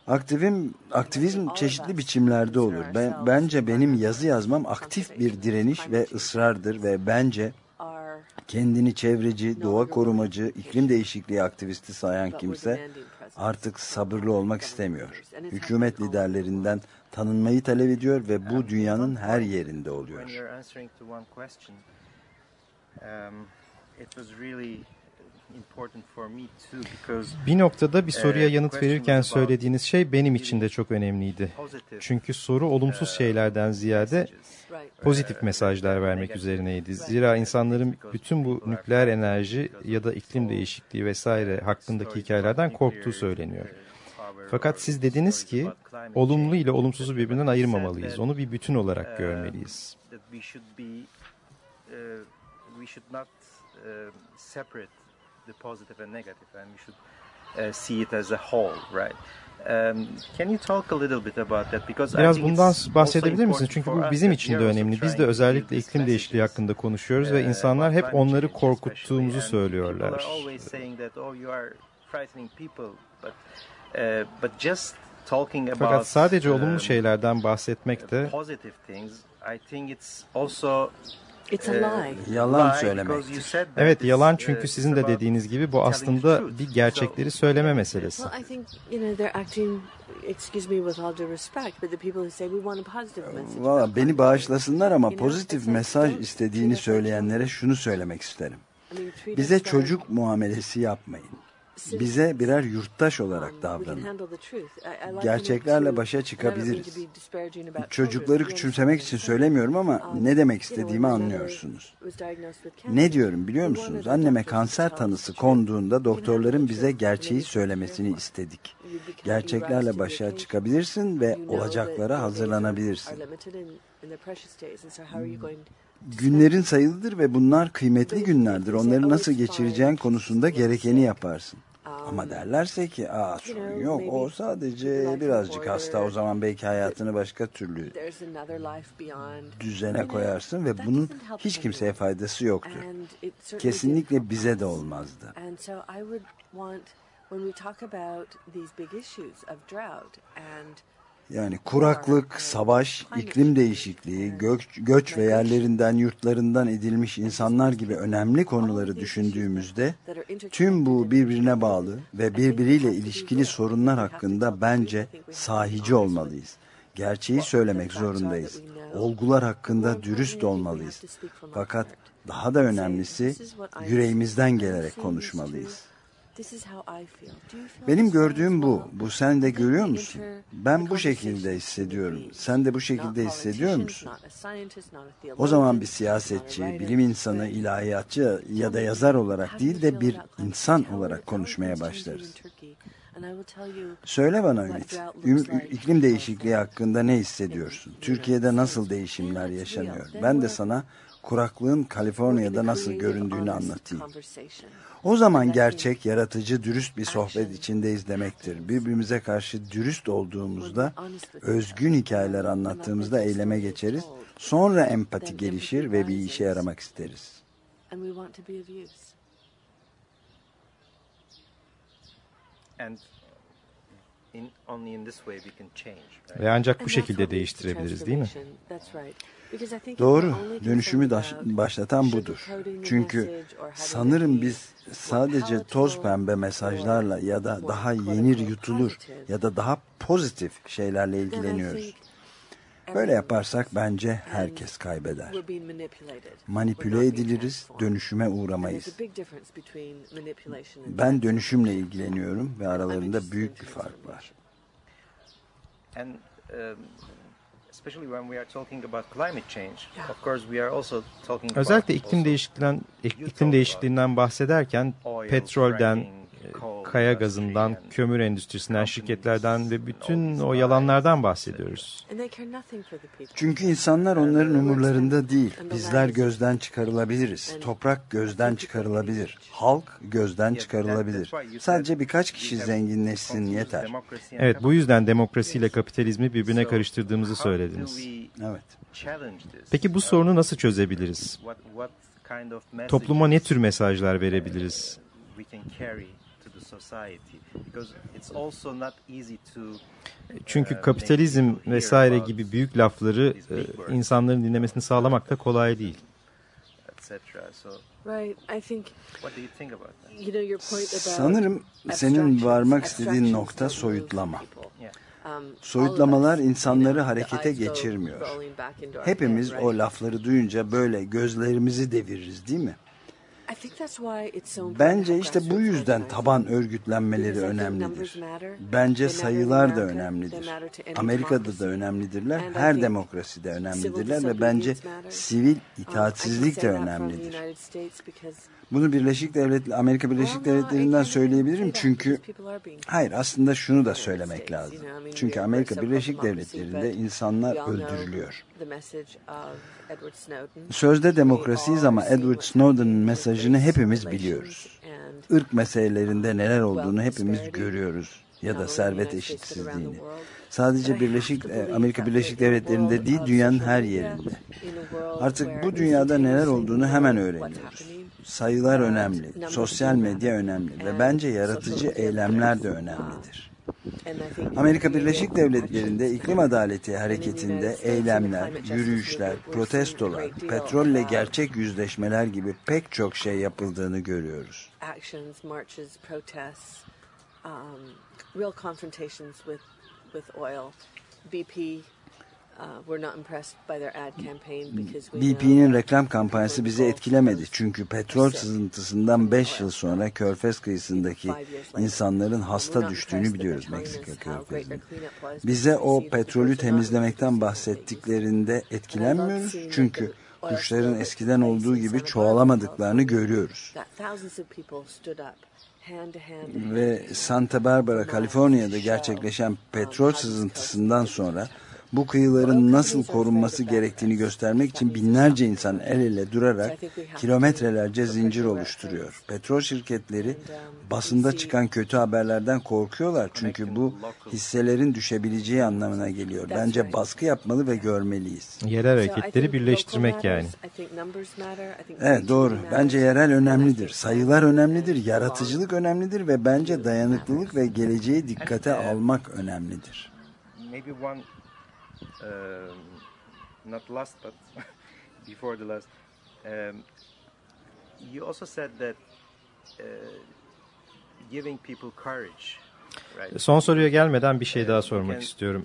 Aktivim, aktivizm çeşitli biçimlerde olur. Ben, bence benim yazı yazmam aktif bir direniş ve ısrardır ve bence kendini çevreci, doğa korumacı, iklim değişikliği aktivisti sayan kimse artık sabırlı olmak istemiyor. Hükümet liderlerinden tanınmayı talep ediyor ve bu dünyanın her yerinde oluyor. Bir noktada bir soruya uh, yanıt verirken söylediğiniz şey benim için de çok önemliydi. Çünkü soru olumsuz uh, şeylerden ziyade pozitif mesajlar vermek üzerineydi. Zira insanların bütün bu nükleer enerji ya da iklim değişikliği vesaire hakkındaki hikayelerden korktuğu söyleniyor. Fakat siz dediniz ki olumlu ile olumsuzu birbirinden ayırmamalıyız. Onu bir bütün olarak görmeliyiz. Biraz bundan bahsedebilir misiniz? Çünkü bu bizim için de önemli. Biz de özellikle iklim değişikliği hakkında konuşuyoruz ve uh, insanlar hep onları korkuttuğumuzu söylüyorlar. Fakat sadece olumlu şeylerden bahsetmek de Yalan söylemek. Evet yalan çünkü sizin de dediğiniz gibi bu aslında bir gerçekleri söyleme meselesi. Valla beni bağışlasınlar ama pozitif mesaj istediğini söyleyenlere şunu söylemek isterim. Bize çocuk muamelesi yapmayın bize birer yurttaş olarak um, davranın. Gerçeklerle başa çıkabiliriz. Çocukları küçümsemek için söylemiyorum ama um, ne demek istediğimi anlıyorsunuz. Ne diyorum biliyor musunuz? Anneme kanser tanısı konduğunda doktorların bize gerçeği söylemesini istedik. Gerçeklerle başa çıkabilirsin ve olacaklara hazırlanabilirsin. Günlerin sayılıdır ve bunlar kıymetli günlerdir. Onları nasıl geçireceğin konusunda gerekeni yaparsın. Ama derlerse ki aa sorun yok. o sadece birazcık hasta. O zaman belki hayatını başka türlü düzene koyarsın ve bunun hiç kimseye faydası yoktur. Kesinlikle bize de olmazdı. Yani kuraklık, savaş, iklim değişikliği, göç, göç ve yerlerinden, yurtlarından edilmiş insanlar gibi önemli konuları düşündüğümüzde tüm bu birbirine bağlı ve birbiriyle ilişkili sorunlar hakkında bence sahici olmalıyız. Gerçeği söylemek zorundayız. Olgular hakkında dürüst olmalıyız. Fakat daha da önemlisi yüreğimizden gelerek konuşmalıyız. Benim gördüğüm bu. Bu sen de görüyor musun? Ben bu şekilde hissediyorum. Sen de bu şekilde hissediyor musun? O zaman bir siyasetçi, bilim insanı, ilahiyatçı ya da yazar olarak değil de bir insan olarak konuşmaya başlarız. Söyle bana Ümit, iklim değişikliği hakkında ne hissediyorsun? Türkiye'de nasıl değişimler yaşanıyor? Ben de sana kuraklığın Kaliforniya'da nasıl göründüğünü anlatayım. O zaman gerçek, yaratıcı, dürüst bir sohbet içindeyiz demektir. Birbirimize karşı dürüst olduğumuzda, özgün hikayeler anlattığımızda eyleme geçeriz. Sonra empati gelişir ve bir işe yaramak isteriz. Ve ancak bu şekilde değiştirebiliriz değil mi? Doğru. Dönüşümü başlatan budur. Çünkü sanırım biz sadece toz pembe mesajlarla ya da daha yenir yutulur ya da daha pozitif şeylerle ilgileniyoruz. Böyle yaparsak bence herkes kaybeder. Manipüle ediliriz, dönüşüme uğramayız. Ben dönüşümle ilgileniyorum ve aralarında büyük bir fark var. Um, Özellikle iklim değişikliğinden iklim değişikliğinden bahsederken petrolden, kaya gazından, kömür endüstrisinden, şirketlerden ve bütün o yalanlardan bahsediyoruz. Çünkü insanlar onların umurlarında değil. Bizler gözden çıkarılabiliriz. Toprak gözden çıkarılabilir. Halk gözden çıkarılabilir. Sadece birkaç kişi zenginleşsin yeter. Evet bu yüzden demokrasiyle kapitalizmi birbirine karıştırdığımızı söylediniz. Evet. Peki bu sorunu nasıl çözebiliriz? Topluma ne tür mesajlar verebiliriz? Çünkü kapitalizm vesaire gibi büyük lafları e, insanların dinlemesini sağlamak da kolay değil. Sanırım senin varmak istediğin nokta soyutlama. Um, Soyutlamalar insanları harekete geçirmiyor. Hepimiz o lafları duyunca böyle gözlerimizi deviririz değil mi? Bence işte bu yüzden taban örgütlenmeleri önemlidir. Bence sayılar da önemlidir. Amerika'da da önemlidirler, her demokraside önemlidirler ve bence sivil itaatsizlik de önemlidir. Bunu Birleşik Devletler, Amerika Birleşik Devletleri'nden söyleyebilirim çünkü hayır aslında şunu da söylemek lazım. Çünkü Amerika Birleşik Devletleri'nde insanlar öldürülüyor. Sözde demokrasiyiz ama Edward Snowden'ın mesajını hepimiz biliyoruz. Irk meselelerinde neler olduğunu hepimiz görüyoruz ya da servet eşitsizliğini. Sadece Birleşik Amerika Birleşik Devletleri'nde değil dünyanın her yerinde. Artık bu dünyada neler olduğunu hemen öğreniyoruz. Sayılar önemli, sosyal medya önemli ve bence yaratıcı eylemler de önemlidir. Amerika Birleşik Devletleri'nde iklim adaleti hareketinde eylemler, yürüyüşler, protestolar, petrolle gerçek yüzleşmeler gibi pek çok şey yapıldığını görüyoruz. BP BP'nin reklam kampanyası bizi etkilemedi. Çünkü petrol sızıntısından 5 yıl sonra Körfez kıyısındaki insanların hasta düştüğünü biliyoruz Meksika Körfezi'nde. Bize o petrolü temizlemekten bahsettiklerinde etkilenmiyoruz. Çünkü kuşların eskiden olduğu gibi çoğalamadıklarını görüyoruz. Ve Santa Barbara, Kaliforniya'da gerçekleşen petrol sızıntısından sonra bu kıyıların nasıl korunması gerektiğini göstermek için binlerce insan el ele durarak kilometrelerce zincir oluşturuyor. Petrol şirketleri basında çıkan kötü haberlerden korkuyorlar çünkü bu hisselerin düşebileceği anlamına geliyor. Bence baskı yapmalı ve görmeliyiz. Yerel hareketleri birleştirmek yani. Evet doğru. Bence yerel önemlidir. Sayılar önemlidir. Yaratıcılık önemlidir ve bence dayanıklılık ve geleceği dikkate almak önemlidir. Maybe one um, not last but <laughs> before the last, um, you also said that uh, giving people courage Son soruya gelmeden bir şey daha sormak istiyorum.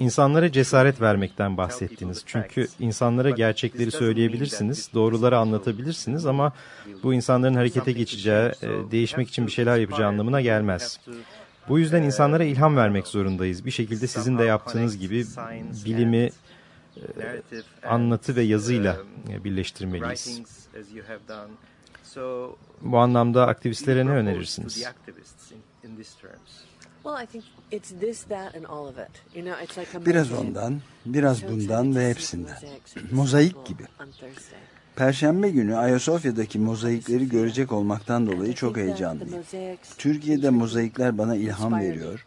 İnsanlara cesaret vermekten bahsettiniz. Çünkü insanlara gerçekleri söyleyebilirsiniz, doğruları anlatabilirsiniz ama bu insanların harekete geçeceği, e, değişmek için bir şeyler yapacağı anlamına gelmez. Bu yüzden insanlara ilham vermek zorundayız. Bir şekilde sizin de yaptığınız gibi bilimi e, anlatı ve yazıyla birleştirmeliyiz. Bu anlamda aktivistlere ne önerirsiniz? Biraz ondan, biraz bundan ve hepsinden. Mozaik gibi. Perşembe günü Ayasofya'daki mozaikleri görecek olmaktan dolayı çok heyecanlıyım. Türkiye'de mozaikler bana ilham veriyor.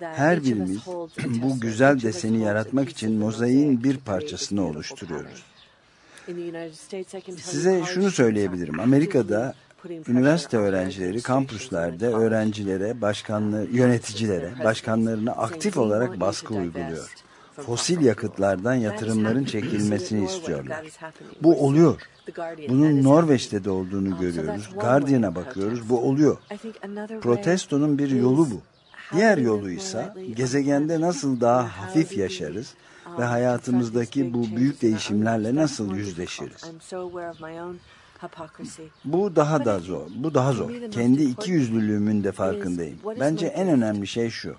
Her birimiz <clears throat> bu güzel deseni yaratmak için mozaiğin bir parçasını oluşturuyoruz. Size şunu söyleyebilirim. Amerika'da üniversite öğrencileri kampüslerde öğrencilere, başkanlı, yöneticilere, başkanlarına aktif olarak baskı uyguluyor. Fosil yakıtlardan yatırımların çekilmesini istiyorlar. Bu oluyor. Bunun Norveç'te de olduğunu görüyoruz. Guardian'a bakıyoruz. Bu oluyor. Protestonun bir yolu bu. Diğer yolu ise gezegende nasıl daha hafif yaşarız ve hayatımızdaki bu büyük değişimlerle nasıl yüzleşiriz? Bu daha da zor. Bu daha zor. Kendi iki yüzlülüğümün de farkındayım. Bence en önemli şey şu.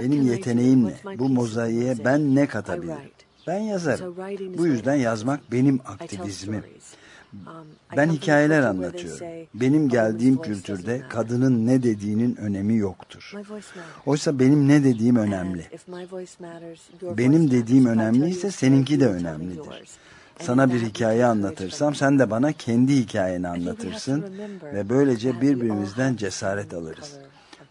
Benim yeteneğim ne? Bu mozaiğe ben ne katabilirim? Ben yazarım. Bu yüzden yazmak benim aktivizmim. Ben hikayeler anlatıyorum. Benim geldiğim kültürde kadının ne dediğinin önemi yoktur. Oysa benim ne dediğim önemli. Benim dediğim önemliyse seninki de önemlidir. Sana bir hikaye anlatırsam sen de bana kendi hikayeni anlatırsın ve böylece birbirimizden cesaret alırız.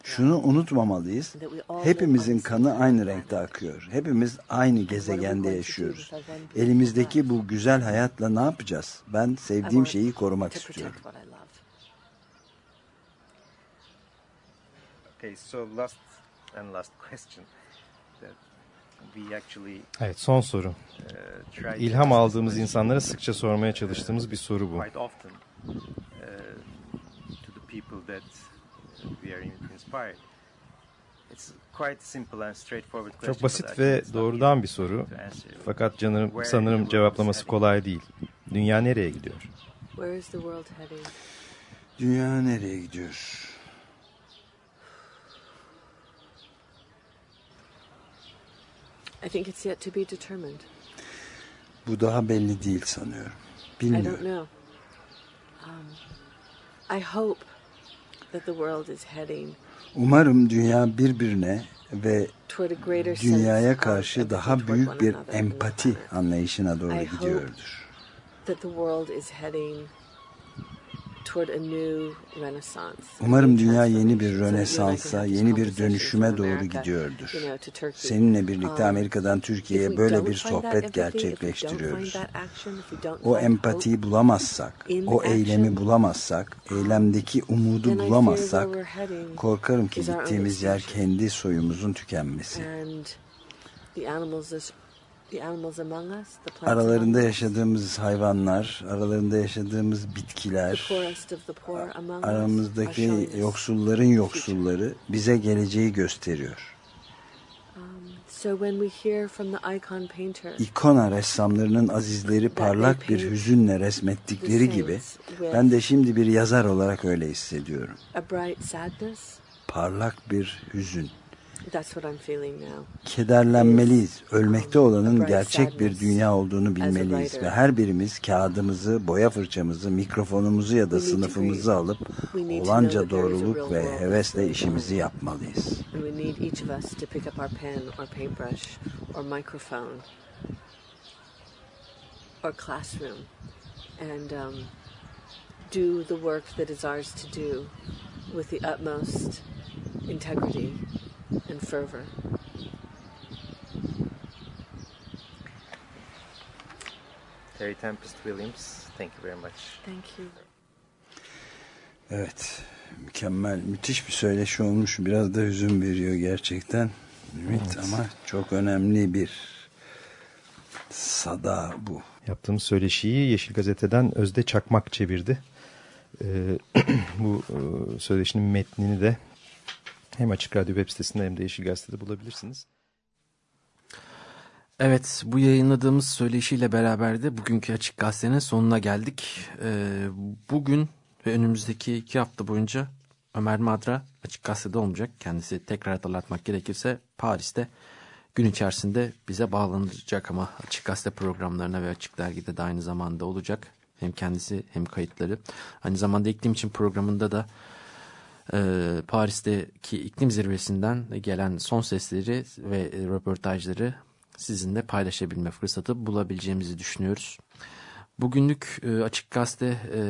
Şunu unutmamalıyız. Hepimizin kanı aynı renkte akıyor. Hepimiz aynı gezegende yaşıyoruz. Elimizdeki bu güzel hayatla ne yapacağız? Ben sevdiğim şeyi korumak istiyorum. Okay, so last and last question. Evet son soru. Uh, İlham aldığımız insanlara sıkça sormaya çalıştığımız bir soru bu. Çok basit ve doğrudan bir soru. Fakat canım, sanırım cevaplaması kolay değil. Dünya nereye gidiyor? Dünya nereye gidiyor? I think it's yet to be determined. Bu daha belli değil sanıyorum. Bilmiyorum. I don't know. Um, I hope that the world is heading Umarım dünya birbirine ve dünyaya karşı daha büyük bir empati anlayışına doğru gidiyordur. Umarım dünya yeni bir rönesansa, yeni bir dönüşüme doğru gidiyordur. Seninle birlikte Amerika'dan Türkiye'ye böyle bir sohbet gerçekleştiriyoruz. O empatiyi bulamazsak, o eylemi bulamazsak, eylemdeki umudu bulamazsak, korkarım ki gittiğimiz yer kendi soyumuzun tükenmesi. Aralarında yaşadığımız hayvanlar, aralarında yaşadığımız bitkiler, aramızdaki yoksulların yoksulları bize geleceği gösteriyor. Um, İkona ressamlarının azizleri parlak bir hüzünle resmettikleri gibi ben de şimdi bir yazar olarak öyle hissediyorum. Parlak bir hüzün. Kederlenmeliyiz. Ölmekte olanın gerçek bir dünya olduğunu bilmeliyiz ve her birimiz kağıdımızı, boya fırçamızı, mikrofonumuzu ya da sınıfımızı alıp olanca doğruluk ve hevesle işimizi yapmalıyız. or classroom and um, do the work that is ours to do with the utmost integrity and fervor. Terry Tempest Williams, thank you very much. Thank you. Evet, mükemmel, müthiş bir söyleşi olmuş. Biraz da hüzün veriyor gerçekten. Evet, evet. ama çok önemli bir sada bu. Yaptığımız söyleşiyi Yeşil Gazete'den Özde Çakmak çevirdi. Ee, <clears throat> bu e, söyleşinin metnini de hem Açık Radyo web sitesinde hem de Yeşil Gazete'de bulabilirsiniz. Evet bu yayınladığımız söyleşiyle beraber de bugünkü Açık Gazete'nin sonuna geldik. Ee, bugün ve önümüzdeki iki hafta boyunca Ömer Madra Açık Gazete'de olmayacak. Kendisi tekrar hatırlatmak gerekirse Paris'te gün içerisinde bize bağlanacak ama Açık Gazete programlarına ve Açık Dergi'de de aynı zamanda olacak. Hem kendisi hem kayıtları. Aynı zamanda iklim için programında da Paris'teki iklim zirvesinden gelen son sesleri ve röportajları sizinle paylaşabilme fırsatı bulabileceğimizi düşünüyoruz. Bugünlük e, Açık Gazete e,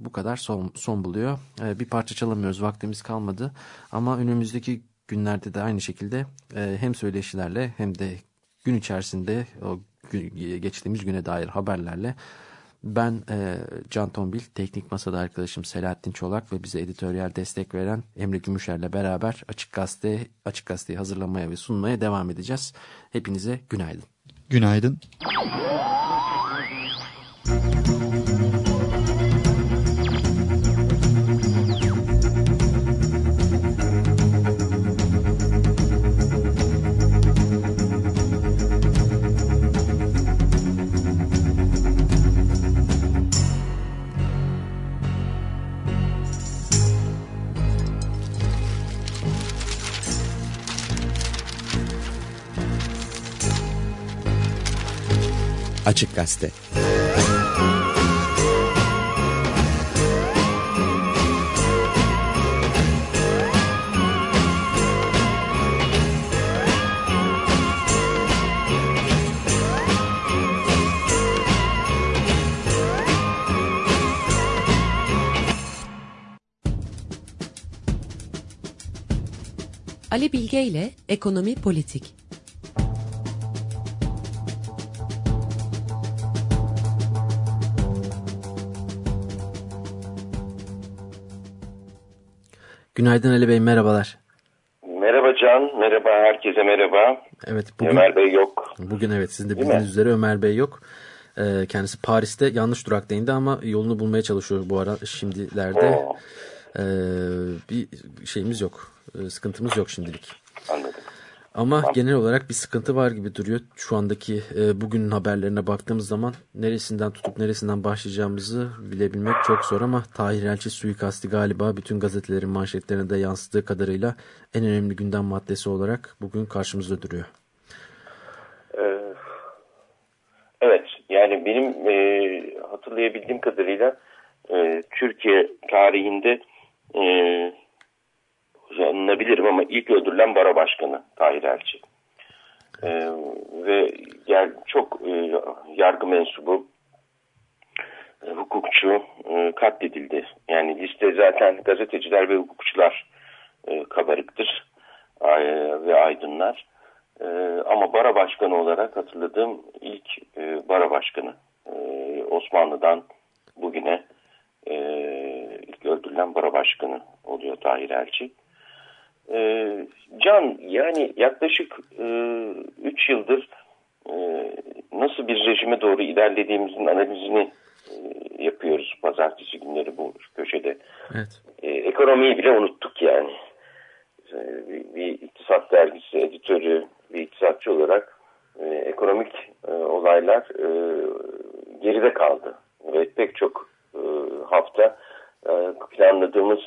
bu kadar son, son buluyor. E, bir parça çalamıyoruz vaktimiz kalmadı ama önümüzdeki günlerde de aynı şekilde e, hem söyleşilerle hem de gün içerisinde o geçtiğimiz güne dair haberlerle ben e, Can Tombil, teknik masada arkadaşım Selahattin Çolak ve bize editoryal destek veren Emre Gümüşer'le beraber Açık Gazete, Açık Gazete'yi hazırlamaya ve sunmaya devam edeceğiz. Hepinize günaydın. Günaydın. Açık Gazete. Ali Bilge ile Ekonomi Politik Günaydın Ali Bey, merhabalar. Merhaba Can, merhaba herkese merhaba. Evet, bugün, Ömer Bey yok. Bugün evet, sizin de bildiğiniz üzere Ömer Bey yok. Ee, kendisi Paris'te yanlış durakta indi ama yolunu bulmaya çalışıyor bu ara şimdilerde. Ee, bir şeyimiz yok, ee, sıkıntımız yok şimdilik. Anladım. Ama genel olarak bir sıkıntı var gibi duruyor. Şu andaki e, bugünün haberlerine baktığımız zaman neresinden tutup neresinden başlayacağımızı bilebilmek çok zor ama Tahir Elçi suikasti galiba bütün gazetelerin manşetlerine de yansıdığı kadarıyla en önemli gündem maddesi olarak bugün karşımızda duruyor. Ee, evet yani benim e, hatırlayabildiğim kadarıyla e, Türkiye tarihinde e, yanılabilirim ama ilk öldürülen bara başkanı Tahir Elçi. Ee, ve yani çok e, yargı mensubu, e, hukukçu, e, katledildi. Yani liste zaten gazeteciler ve hukukçular e, kabarıktır e, ve aydınlar. E, ama bara başkanı olarak hatırladığım ilk e, bara başkanı e, Osmanlı'dan bugüne e, ilk öldürülen bara başkanı oluyor Tahir Elçi. E, Can yani yaklaşık 3 e, yıldır e, nasıl bir rejime doğru ilerlediğimizin analizini e, yapıyoruz pazartesi günleri bu köşede. Evet. E, ekonomiyi bile unuttuk yani. E, bir, bir iktisat dergisi editörü, bir iktisatçı olarak e, ekonomik e, olaylar e, geride kaldı. Ve pek çok e, hafta e, planladığımız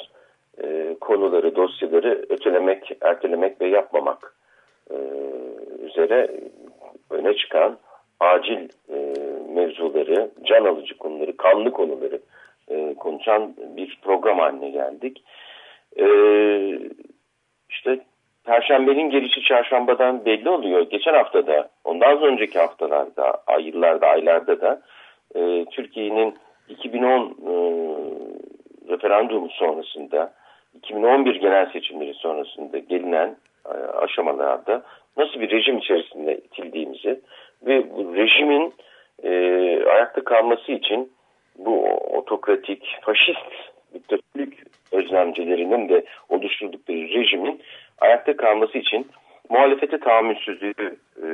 e, konuları, dosyaları ötelemek, ertelemek ve yapmamak e, üzere öne çıkan acil e, mevzuları, can alıcı konuları, kanlı konuları e, konuşan bir program haline geldik. E, işte Perşembenin gelişi çarşambadan belli oluyor. Geçen haftada, ondan önceki haftalarda, yıllarda, aylarda da e, Türkiye'nin 2010 e, referandumu sonrasında, 2011 genel seçimleri sonrasında gelinen e, aşamalarda nasıl bir rejim içerisinde itildiğimizi ve bu rejimin e, ayakta kalması için bu otokratik, faşist diktatörlük özlemcilerinin de oluşturdukları rejimin ayakta kalması için muhalefete tahammülsüzlüğü e,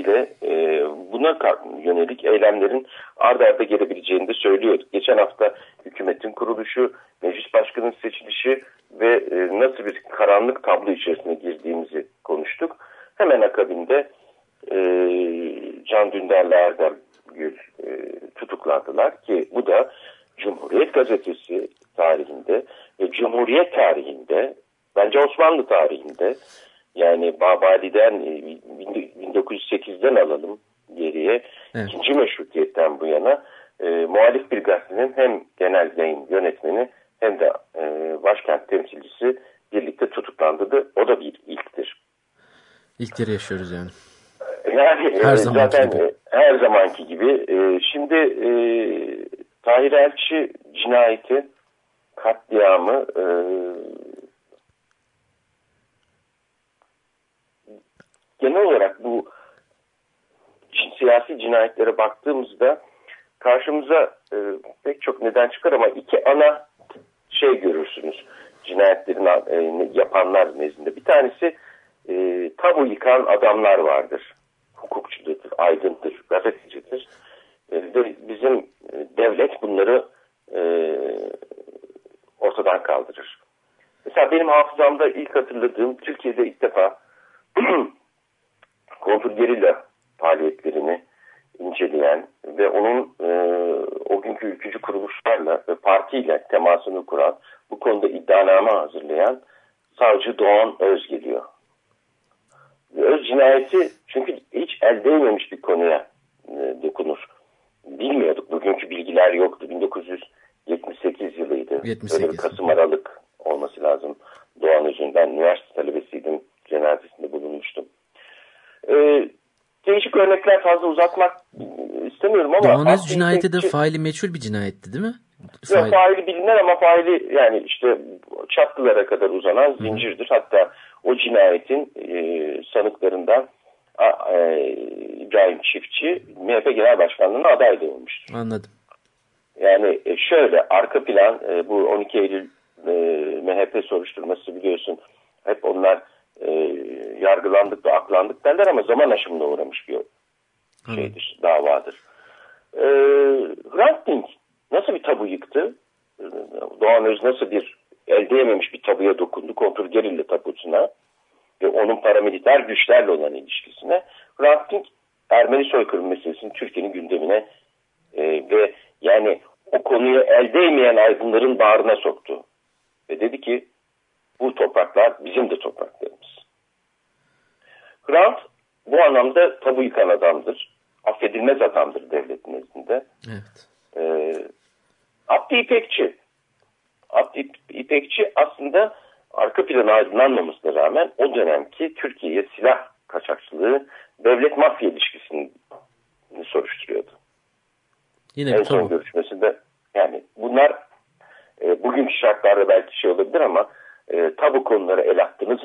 ile e, buna yönelik eylemlerin arda arda gelebileceğini de söylüyorduk. Geçen hafta hükümetin kuruluşu, meclis başkanının seçilişi ve e, nasıl bir karanlık tablo içerisine girdiğimizi konuştuk. Hemen akabinde e, Can Dündar'la Erdem Gül e, tutuklandılar ki bu da Cumhuriyet Gazetesi tarihinde ve Cumhuriyet tarihinde bence Osmanlı tarihinde yani Babali'den 1908'den e, alalım geriye evet. ikinci meşrutiyetten bu yana e, muhalif bir gazetenin hem genel yayın yönetmeni hem de e, başkent temsilcisi birlikte tutuklandı. O da bir ilktir. İlkleri yaşıyoruz yani. Yani her e, zaten gibi. her zamanki gibi. E, şimdi e, Tahir Elçi cinayeti, katliamı e, genel olarak bu siyasi cinayetlere baktığımızda karşımıza e, pek çok neden çıkar ama iki ana şey görürsünüz cinayetlerin e, yapanlar nezdinde. Bir tanesi e, tabu yıkan adamlar vardır. Hukukçudur, aydındır, gazetecidir. E, bizim e, devlet bunları e, ortadan kaldırır. Mesela benim hafızamda ilk hatırladığım Türkiye'de ilk defa <clears throat> kontrgerilla faaliyetlerini inceleyen ve onun e, o günkü ülkücü kuruluşlarla ve partiyle temasını kuran, bu konuda iddianame hazırlayan savcı Doğan Öz geliyor. Öz cinayeti çünkü hiç el değmemiş bir konuya e, dokunur. Bilmiyorduk. Bugünkü bilgiler yoktu. 1978 yılıydı. 78. Öyle Kasım Aralık olması lazım. Doğan Öz'ün ben üniversite talebesiydim. Cenazesinde bulunmuştum. Ee, değişik örnekler fazla uzatmak istemiyorum ama... Doğan Öz cinayeti de faili meçhul bir cinayetti değil mi? Fail... Yok faili bilinir ama faili yani işte çatlılara kadar uzanan zincirdir. Hatta o cinayetin e, sanıklarından a, e, İbrahim Çiftçi MHP Genel Başkanlığı'na aday da olmuştur. Anladım. Yani e, şöyle arka plan e, bu 12 Eylül e, MHP soruşturması biliyorsun hep onlar e, yargılandık ve aklandık derler ama zaman aşımına uğramış bir şeydir, Hı. davadır. E, Hrant Dink nasıl bir tabu yıktı? Doğan Öz nasıl bir elde yememiş bir tabuya dokundu kontrgerilla tabusuna ve onun paramiliter güçlerle olan ilişkisine Hrant Dink Ermeni soykırım meselesini Türkiye'nin gündemine e, ve yani o konuyu elde değmeyen aydınların bağrına soktu. Ve dedi ki bu topraklar bizim de topraklarımız. Grant bu anlamda tabu yıkan adamdır. Affedilmez adamdır devletin nezdinde. Evet. Ee, Abdi İpekçi. Abdi İpekçi aslında arka plana aydınlanmamasına rağmen o dönemki Türkiye'ye silah kaçakçılığı devlet mafya ilişkisini soruşturuyordu. Yine en son görüşmesinde yani bunlar e, bugünkü şartlarda belki şey olabilir ama e, tabu konulara el attınız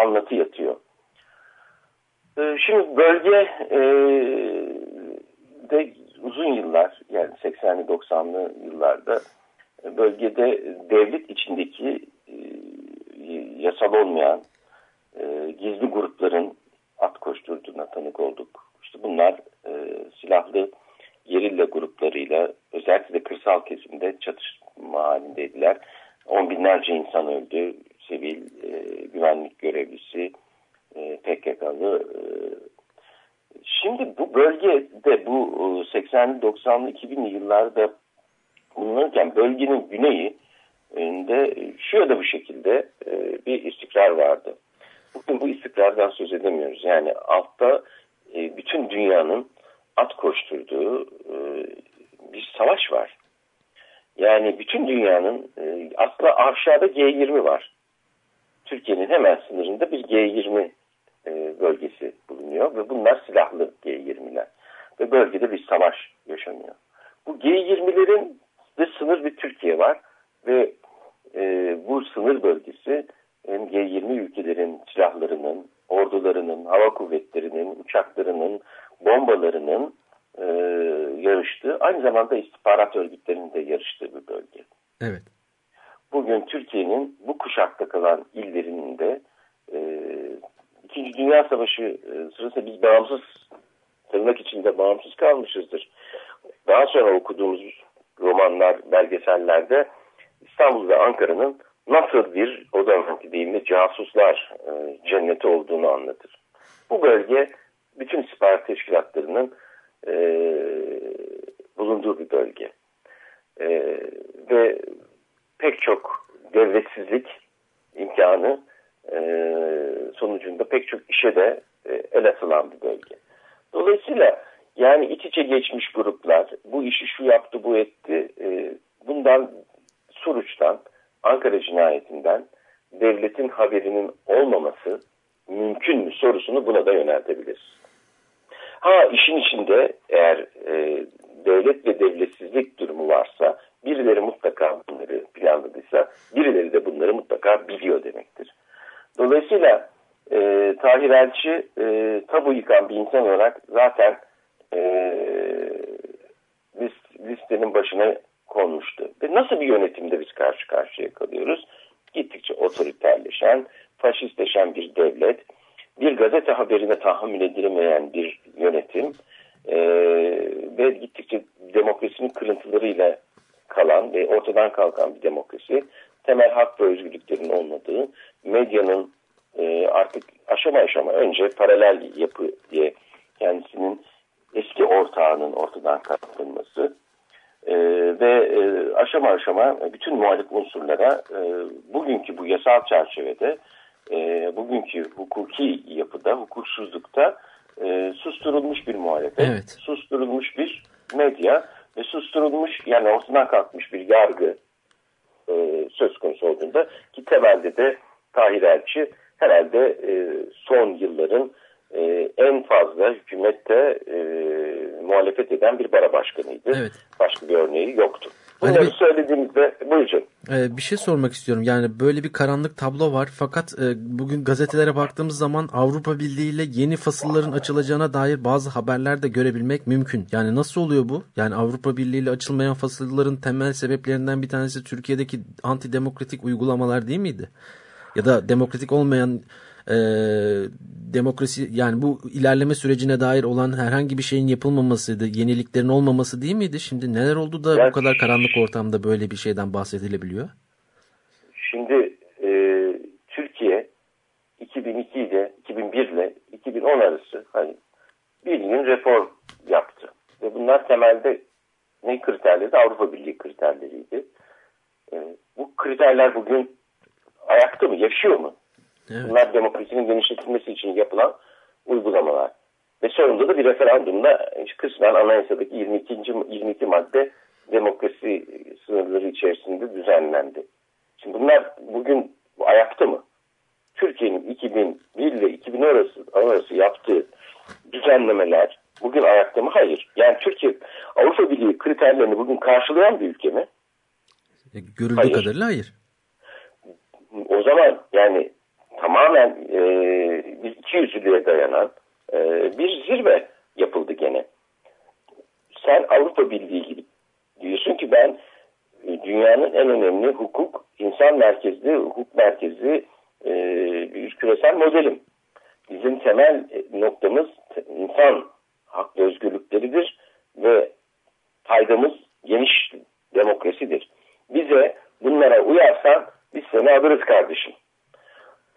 anlatı yatıyor. E, şimdi bölge e, de uzun yıllar yani 80'li 90'lı yıllarda e, bölgede devlet içindeki e, yasal olmayan e, gizli grupların at koşturduğuna tanık olduk. İşte bunlar e, silahlı gerilla gruplarıyla özellikle kırsal kesimde çatışma halindeydiler. On binlerce insan öldü sivil e, güvenlik görevlisi e, PKK'lı e, Şimdi bu bölgede bu 80'li 90'lı 2000'li yıllarda bulunurken bölgenin güneyi de e, şu ya da bu şekilde e, bir istikrar vardı. Bugün bu istikrardan söz edemiyoruz. Yani altta e, bütün dünyanın at koşturduğu bir savaş var. Yani bütün dünyanın aslında aşağıda G20 var. Türkiye'nin hemen sınırında bir G20 e, bölgesi bulunuyor ve bunlar silahlı G20'ler ve bölgede bir savaş yaşanıyor. Bu G20'lerin de sınır bir Türkiye var ve e, bu sınır bölgesi hem G20 ülkelerin silahlarının, ordularının, hava kuvvetlerinin, uçaklarının, bombalarının e, yarıştığı, aynı zamanda istihbarat örgütlerinin de yarıştığı bir bölge. Evet bugün Türkiye'nin bu kuşakta kalan illerinin de e, İkinci Dünya Savaşı e, sırasında biz bağımsız tırnak içinde bağımsız kalmışızdır. Daha sonra okuduğumuz romanlar, belgesellerde İstanbul ve Ankara'nın nasıl bir o zamanki deyimle casuslar e, cenneti olduğunu anlatır. Bu bölge bütün sipariş teşkilatlarının e, bulunduğu bir bölge. E, ve pek çok devletsizlik imkanı e, sonucunda pek çok işe de e, el atılan bir bölge. Dolayısıyla yani iç içe geçmiş gruplar bu işi şu yaptı bu etti e, bundan Suruç'tan Ankara cinayetinden devletin haberinin olmaması mümkün mü sorusunu buna da yöneltebiliriz. Ha işin içinde eğer e, devlet ve devletsizlik durumu varsa birileri mutlaka bunları planladıysa birileri de bunları mutlaka biliyor demektir. Dolayısıyla e, Tahir Elçi e, tabu yıkan bir insan olarak zaten e, list, listenin başına konmuştu. Ve nasıl bir yönetimde biz karşı karşıya kalıyoruz? Gittikçe otoriterleşen, faşistleşen bir devlet, bir gazete haberine tahammül edilemeyen bir yönetim e, ve gittikçe demokrasinin kırıntılarıyla kalan ve ortadan kalkan bir demokrasi, temel hak ve özgürlüklerin olmadığı, medyanın e, artık aşama aşama önce paralel yapı diye kendisinin eski ortağının ortadan kalkılması e, ve e, aşama aşama bütün muhalif unsurlara e, bugünkü bu yasal çerçevede e, bugünkü hukuki yapıda, hukuksuzlukta e, susturulmuş bir muhalefet, evet. susturulmuş bir medya ve susturulmuş yani ortadan kalkmış bir yargı e, söz konusu olduğunda ki temelde de Tahir Elçi herhalde e, son yılların e, en fazla hükümette e, muhalefet eden bir bara başkanıydı. Evet. Başka bir örneği yoktu. Bunları bir, söylediğimizde buyurun. E, bir şey sormak istiyorum. Yani böyle bir karanlık tablo var. Fakat e, bugün gazetelere baktığımız zaman Avrupa Birliği ile yeni fasılların açılacağına dair bazı haberler de görebilmek mümkün. Yani nasıl oluyor bu? Yani Avrupa Birliği ile açılmayan fasılların temel sebeplerinden bir tanesi Türkiye'deki antidemokratik uygulamalar değil miydi? Ya da demokratik olmayan e, demokrasi yani bu ilerleme sürecine dair olan herhangi bir şeyin yapılmamasıydı, yeniliklerin olmaması değil miydi? Şimdi neler oldu da yani, bu kadar karanlık ortamda böyle bir şeyden bahsedilebiliyor? Şimdi e, Türkiye 2002 ile 2001 ile 2010 arası hani bildiğin reform yaptı. Ve bunlar temelde ne kriterleri? Avrupa Birliği kriterleriydi. E, bu kriterler bugün ayakta mı? Yaşıyor mu? Evet. Bunlar demokrasinin genişletilmesi için yapılan uygulamalar. Ve sonunda da bir referandumda kısmen anayasadaki 22. 22 madde demokrasi sınırları içerisinde düzenlendi. Şimdi bunlar bugün ayakta mı? Türkiye'nin 2001 ile 2000 arası, arası yaptığı düzenlemeler bugün ayakta mı? Hayır. Yani Türkiye Avrupa Birliği kriterlerini bugün karşılayan bir ülke mi? E, görüldüğü hayır. kadarıyla hayır. O zaman yani tamamen e, iki yüzlülüğe dayanan e, bir zirve yapıldı gene. Sen Avrupa Birliği gibi diyorsun ki ben e, dünyanın en önemli hukuk, insan merkezli, hukuk merkezli e, bir küresel modelim. Bizim temel e, noktamız insan hak ve özgürlükleridir ve faydamız geniş demokrasidir. Bize bunlara uyarsan biz seni alırız kardeşim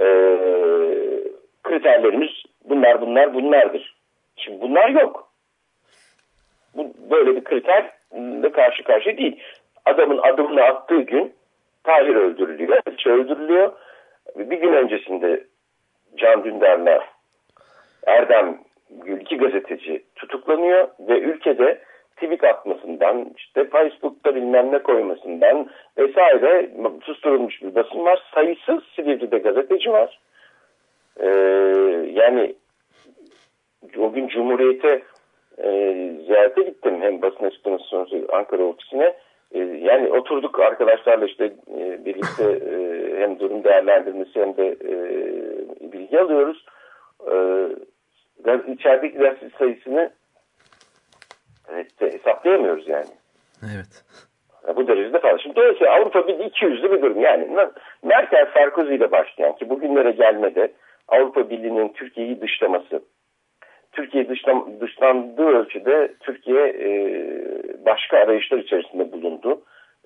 e, kriterlerimiz bunlar bunlar bunlardır. Şimdi bunlar yok. Bu, böyle bir kriterle karşı karşıya değil. Adamın adımını attığı gün Tahir öldürülüyor. öldürülüyor. Bir gün öncesinde Can Dündar'la Erdem Gül iki gazeteci tutuklanıyor ve ülkede tweet atmasından, işte Facebook'ta bilmem ne koymasından vesaire susturulmuş bir basın var. Sayısız Silivri'de gazeteci var. Ee, yani o gün Cumhuriyet'e e, ziyarete gittim. Hem basın açıklaması Ankara ofisine. E, yani oturduk arkadaşlarla işte e, birlikte e, hem durum değerlendirmesi hem de e, bilgi alıyoruz. E, içerideki sayısını Evet, hesaplayamıyoruz yani. Evet. Bu derecede fazla. Şimdi dolayısıyla Avrupa bir iki yüzlü bir durum. Yani Merkel Sarkozy ile başlayan ki bugünlere gelmede Avrupa Birliği'nin Türkiye'yi dışlaması, Türkiye dışlan, dışlandığı ölçüde Türkiye e, başka arayışlar içerisinde bulundu.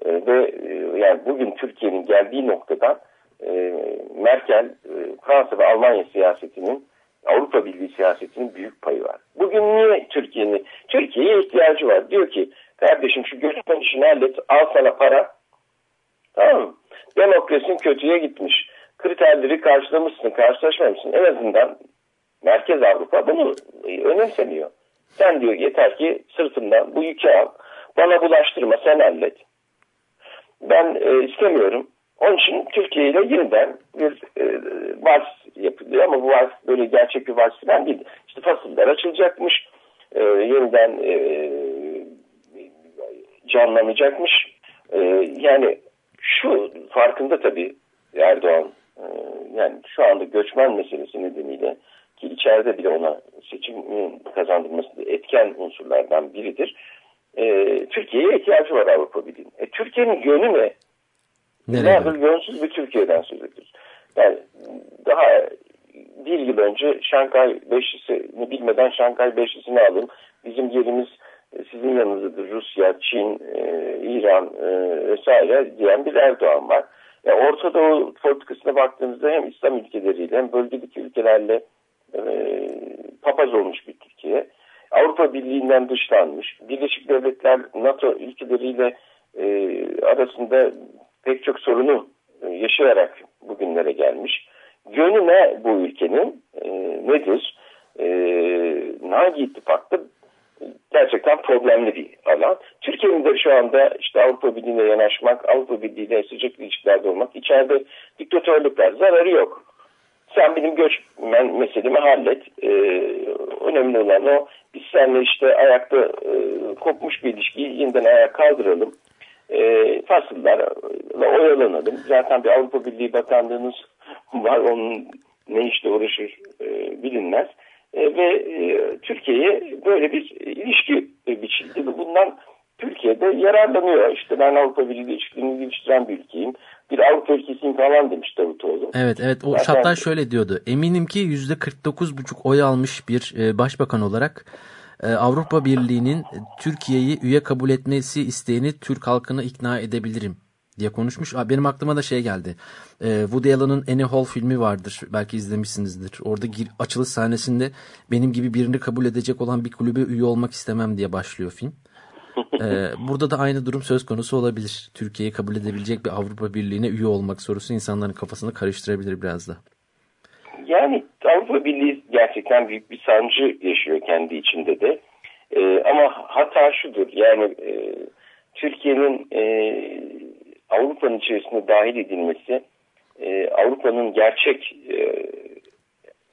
E, ve e, yani bugün Türkiye'nin geldiği noktadan e, Merkel, e, Fransa ve Almanya siyasetinin Avrupa Birliği siyasetinin büyük payı var. Bugün niye Türkiye'nin Türkiye'ye ihtiyacı var? Diyor ki kardeşim şu göçmen işini hallet al sana para. Tamam mı? Demokrasinin kötüye gitmiş. Kriterleri karşılamışsın, karşılaşmamışsın. En azından Merkez Avrupa bunu önemsemiyor. Sen diyor yeter ki sırtımdan bu yükü al. Bana bulaştırma sen hallet. Ben e, istemiyorum. Onun için Türkiye ile yeniden bir e, vals yapılıyor ama bu vals böyle gerçek bir vals falan değil. İşte fasıllar açılacakmış. E, yeniden e, canlanacakmış. E, yani şu farkında tabii Erdoğan e, yani şu anda göçmen meselesi nedeniyle ki içeride bile ona seçim kazandırması etken unsurlardan biridir. E, Türkiye'ye ihtiyacı var Avrupa Birliği'nin. E, Türkiye'nin yönü ne? Nerede? Yönsüz bir Türkiye'den söz ediyoruz. Yani daha bir yıl önce Şankay Beşlisi'ni bilmeden Şankay Beşlisi'ni alın. Bizim yerimiz e, sizin yanınızdadır. Rusya, Çin, e, İran e, vesaire diyen bir Erdoğan var. Yani Orta Doğu politikasına baktığımızda hem İslam ülkeleriyle hem bölgedeki ülkelerle e, papaz olmuş bir Türkiye. Avrupa Birliği'nden dışlanmış. Birleşik Devletler NATO ülkeleriyle e, arasında pek çok sorunu e, yaşayarak bugünlere gelmiş. Yönü ne bu ülkenin? E, nedir? E, hangi ittifakta gerçekten problemli bir alan. Türkiye'nin de şu anda işte Avrupa Birliği'ne yanaşmak, Avrupa Birliği'yle sıcak ilişkilerde olmak, içeride diktatörlükler zararı yok. Sen benim göçmen meselemi hallet. Ee, önemli olan o. Biz seninle işte ayakta e, kopmuş bir ilişkiyi yeniden ayağa kaldıralım. E, fasıllarla oyalanalım. Zaten bir Avrupa Birliği Bakanlığınız <laughs> var. Onun ne işte uğraşır e, bilinmez. E, ve e, Türkiye'ye böyle bir ilişki e, biçildi bundan Türkiye'de yararlanıyor. İşte ben Avrupa Birliği ilişkilerini geliştiren bir ülkeyim. Bir Avrupa ülkesiyim falan demiş Davutoğlu. Evet evet o Zaten... hatta şöyle diyordu. Eminim ki %49,5 oy almış bir e, başbakan olarak Avrupa Birliği'nin Türkiye'yi üye kabul etmesi isteğini Türk halkını ikna edebilirim diye konuşmuş. Benim aklıma da şey geldi. E, Woody Allen'ın Annie Hall filmi vardır. Belki izlemişsinizdir. Orada açılış sahnesinde benim gibi birini kabul edecek olan bir kulübe üye olmak istemem diye başlıyor film. ee, burada da aynı durum söz konusu olabilir. Türkiye'yi kabul edebilecek bir Avrupa Birliği'ne üye olmak sorusu insanların kafasını karıştırabilir biraz da. Yani Avrupa Birliği gerçekten büyük bir sancı yaşıyor kendi içinde de. Ee, ama hata şudur yani e, Türkiye'nin e, Avrupa'nın içerisinde dahil edilmesi e, Avrupa'nın gerçek e,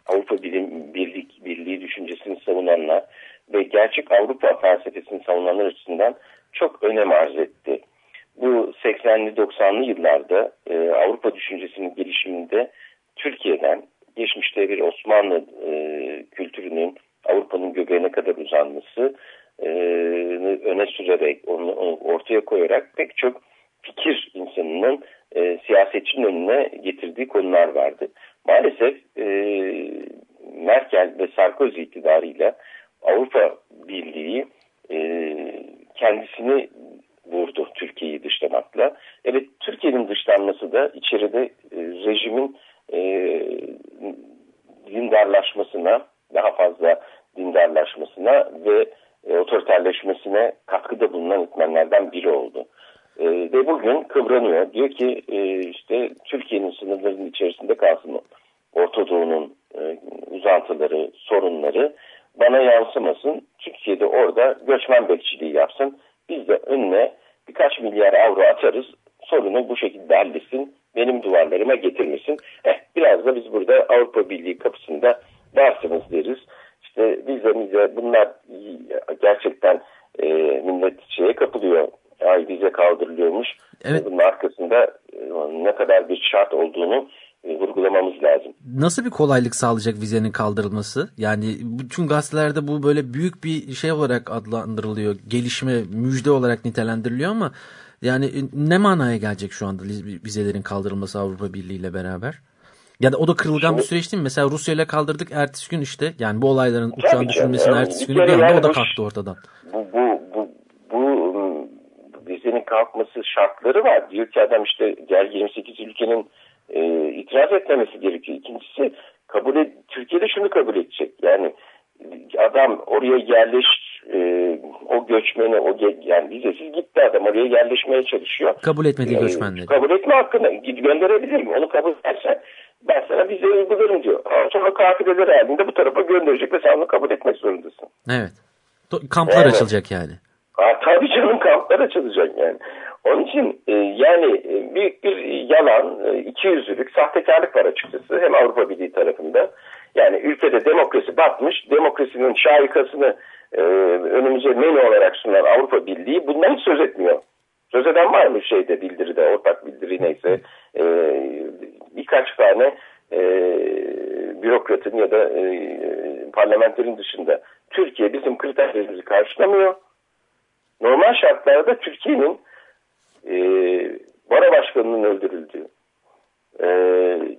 Avrupa Bilim Birlik, Birliği düşüncesini savunanlar ve gerçek Avrupa felsefesini savunanlar açısından çok önem arz etti. Bu 80'li 90'lı yıllarda e, Avrupa düşüncesinin gelişiminde Türkiye'den geçmişte bir Osmanlı e, kültürünün Avrupa'nın göbeğine kadar uzanması e, öne sürerek onu, onu ortaya koyarak pek çok fikir insanının e, siyasetçinin önüne getirdiği konular vardı. Maalesef e, Merkel ve Sarkozy iktidarıyla Avrupa Birliği e, kendisini vurdu Türkiye'yi dışlamakla. Evet Türkiye'nin dışlanması da içeride e, rejimin e, dindarlaşmasına daha fazla dindarlaşmasına ve e, otoriterleşmesine katkıda bulunan etmenlerden biri oldu. E, ve bugün kıvranıyor. Diyor ki e, işte Türkiye'nin sınırlarının içerisinde kalsın Orta Doğu'nun e, uzantıları, sorunları bana yansımasın. Türkiye'de orada göçmen bekçiliği yapsın. Biz de önüne birkaç milyar avro atarız. Sorunu bu şekilde halletsin. Benim duvarlarıma getirmesin. Eh, biraz da biz burada Avrupa Birliği kapısında varsınız deriz. İşte vize mize bunlar gerçekten e, millet şeye kapılıyor ay bize kaldırılıyormuş. Evet. Bunun arkasında e, ne kadar bir şart olduğunu e, vurgulamamız lazım. Nasıl bir kolaylık sağlayacak vizenin kaldırılması? Yani bütün gazetelerde bu böyle büyük bir şey olarak adlandırılıyor. Gelişme, müjde olarak nitelendiriliyor ama yani e, ne manaya gelecek şu anda vizelerin kaldırılması Avrupa Birliği ile beraber? Ya da o da kırılgan Şimdi, bir süreç değil mi? Mesela Rusya ile kaldırdık ertesi gün işte yani bu olayların uçağın düşürülmesinin ertesi günü bir anda yani o da kalktı ortadan. Bu, bu, bu, bu vizenin kalkması şartları var. Diyor ki adam işte diğer 28 ülkenin e, itiraz etmemesi gerekiyor. İkincisi kabul et, Türkiye'de şunu kabul edecek. Yani adam oraya yerleş e, o göçmeni o yani vizesiz gitti adam oraya yerleşmeye çalışıyor. Kabul etmediği e, göçmenleri. Kabul etme hakkında gönderebilir mi? Onu kabul edersen ben sana vize uygularım diyor. Sonra kafileler halinde bu tarafa gönderecek ve sen onu kabul etmek zorundasın. Evet. Kamplar evet. açılacak yani. Ha, tabii canım kamplar açılacak yani. Onun için e, yani e, büyük bir yalan, e, iki yüzlülük, sahtekarlık var açıkçası hem Avrupa Birliği tarafında. Yani ülkede demokrasi batmış, demokrasinin şarikasını e, önümüze menü olarak sunan Avrupa Birliği bundan hiç söz etmiyor. Söz eden var mı şeyde bildiride, ortak bildiri neyse e, birkaç tane e, bürokratın ya da e, parlamenterin dışında Türkiye bizim kriterlerimizi karşılamıyor. Normal şartlarda Türkiye'nin e, Bara Başkanı'nın öldürüldüğü, e,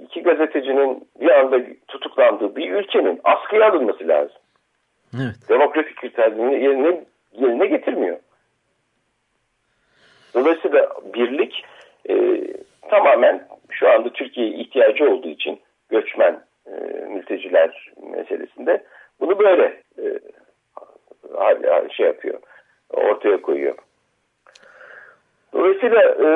iki gazetecinin bir anda tutuklandığı bir ülkenin askıya alınması lazım. Evet. Demokratik kriterlerini yerine, yerine getirmiyor. Dolayısıyla birlik e, tamamen şu anda Türkiye'ye ihtiyacı olduğu için göçmen e, mülteciler meselesinde bunu böyle e, şey yapıyor, ortaya koyuyor. Dolayısıyla... E...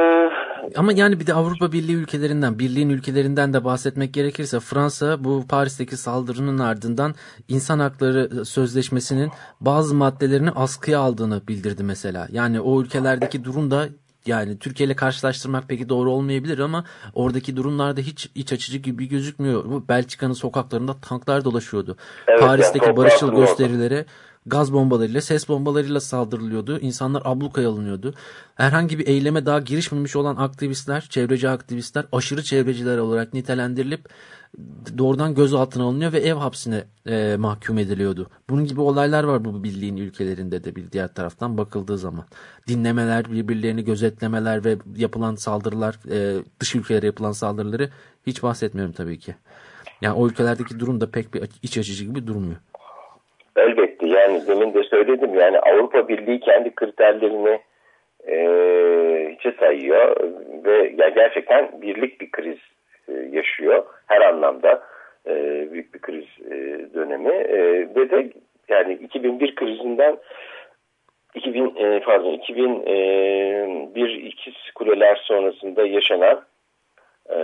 Ama yani bir de Avrupa Birliği ülkelerinden, birliğin ülkelerinden de bahsetmek gerekirse Fransa bu Paris'teki saldırının ardından insan hakları sözleşmesinin bazı maddelerini askıya aldığını bildirdi mesela. Yani o ülkelerdeki durum da yani Türkiye ile karşılaştırmak peki doğru olmayabilir ama oradaki durumlarda hiç iç açıcı gibi gözükmüyor. Belçika'nın sokaklarında tanklar dolaşıyordu. Evet, Paris'teki yani, barışçıl gösterilere gaz bombalarıyla, ses bombalarıyla saldırılıyordu. İnsanlar ablukaya alınıyordu. Herhangi bir eyleme daha girişmemiş olan aktivistler, çevreci aktivistler aşırı çevreciler olarak nitelendirilip doğrudan gözaltına alınıyor ve ev hapsine e, mahkum ediliyordu. Bunun gibi olaylar var bu birliğin ülkelerinde de bir diğer taraftan bakıldığı zaman. Dinlemeler, birbirlerini gözetlemeler ve yapılan saldırılar, e, dış ülkelere yapılan saldırıları hiç bahsetmiyorum tabii ki. Yani o ülkelerdeki durum da pek bir iç açıcı gibi durmuyor. Elbette yani demin de söyledim yani Avrupa Birliği kendi kriterlerini e, hiçe sayıyor ve ya gerçekten birlik bir kriz e, yaşıyor. Her anlamda e, büyük bir kriz e, dönemi. E, ve de yani 2001 krizinden 2000 e, pardon 2001 ikiz kuleler sonrasında yaşanan e,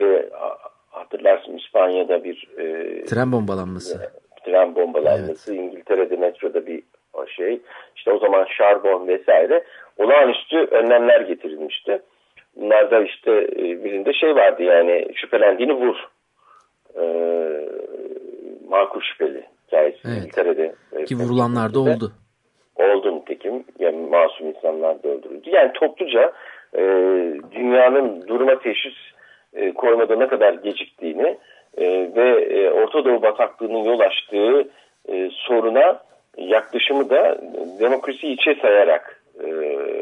ve hatırlarsın İspanya'da bir e, tren bombalanması tren bombalanması, evet. İngiltere'de metroda bir o şey. İşte o zaman şarbon vesaire olağanüstü önlemler getirilmişti. Bunlarda işte e, birinde şey vardı yani şüphelendiğini vur. Ee, makul şüpheli hikayesi evet. İngiltere'de. E, Ki vurulanlar da oldu. Oldu nitekim. Yani masum insanlar da öldürüldü. Yani topluca e, dünyanın duruma teşhis e, koymada ne kadar geciktiğini e, ve e, Orta Doğu bataklığının yol açtığı e, soruna yaklaşımı da demokrasiyi içe sayarak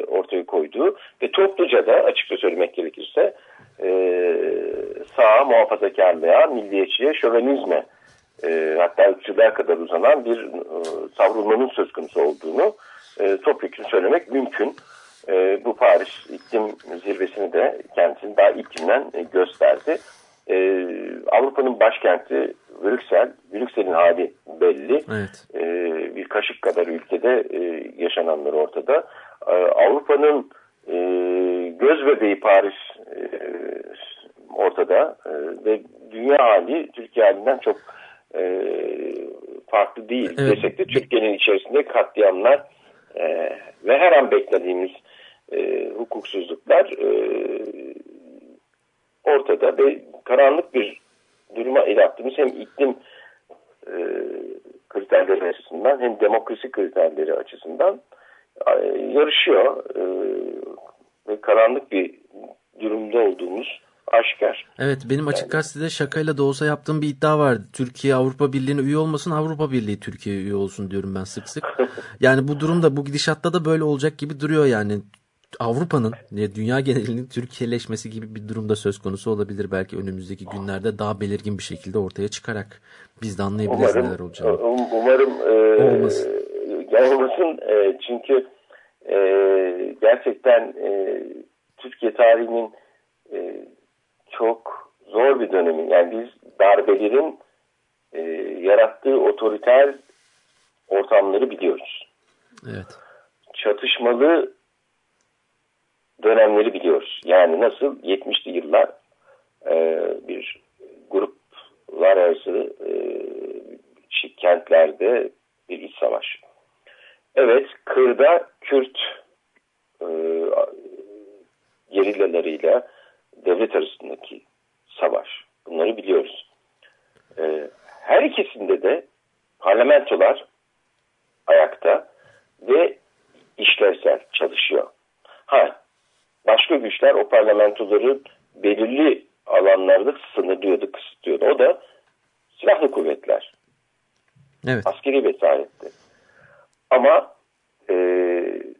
ortaya koyduğu ve topluca da açıkça söylemek gerekirse e, sağa muhafazakarlığa, milliyetçiye, şövenizme e, hatta ırkçılığa kadar uzanan bir savrulmanın söz konusu olduğunu e, topyekun söylemek mümkün. Bu Paris iklim zirvesini de kendisini daha ilk gösterdi. E, Avrupa'nın başkenti Brüksel, Brüksel'in hali belli. Evet. E, bir kaşık kadar ülkede e, yaşananlar ortada. E, Avrupa'nın e, göz bebeği Paris e, ortada e, ve dünya hali Türkiye halinden çok e, farklı değil. Evet. Desek de Türkiye'nin içerisinde katliamlar e, ve her an beklediğimiz e, hukuksuzluklar e, ortada ve karanlık bir duruma el attığımız hem iklim e, kriterleri açısından hem demokrasi kriterleri açısından e, yarışıyor e, ve karanlık bir durumda olduğumuz aşikar. Evet benim açık yani. gazetede şakayla da olsa yaptığım bir iddia vardı. Türkiye Avrupa Birliği'ne üye olmasın Avrupa Birliği Türkiye'ye üye olsun diyorum ben sık sık. <laughs> yani bu durumda bu gidişatta da böyle olacak gibi duruyor yani. Avrupa'nın, dünya genelinin Türkiye'leşmesi gibi bir durumda söz konusu olabilir belki önümüzdeki günlerde daha belirgin bir şekilde ortaya çıkarak biz de anlayabiliriz umarım, neler olacağını. Um, umarım e, olmasın. olmasın e, çünkü e, gerçekten e, Türkiye tarihinin e, çok zor bir dönemi. Yani biz darbelerin e, yarattığı otoriter ortamları biliyoruz. Evet. Çatışmalı dönemleri biliyoruz. Yani nasıl 70'li yıllar e, bir gruplar arası e, kentlerde bir iç savaş. Evet, kırda Kürt e, gerillalarıyla devlet arasındaki savaş. Bunları biliyoruz. E, her ikisinde de parlamentolar ayakta ve işlevsel çalışıyor. Ha, başka güçler o parlamentoları belirli alanlarda sınırlıyordu, kısıtlıyordu. O da silahlı kuvvetler. Evet. Askeri vesayetti. Ama e,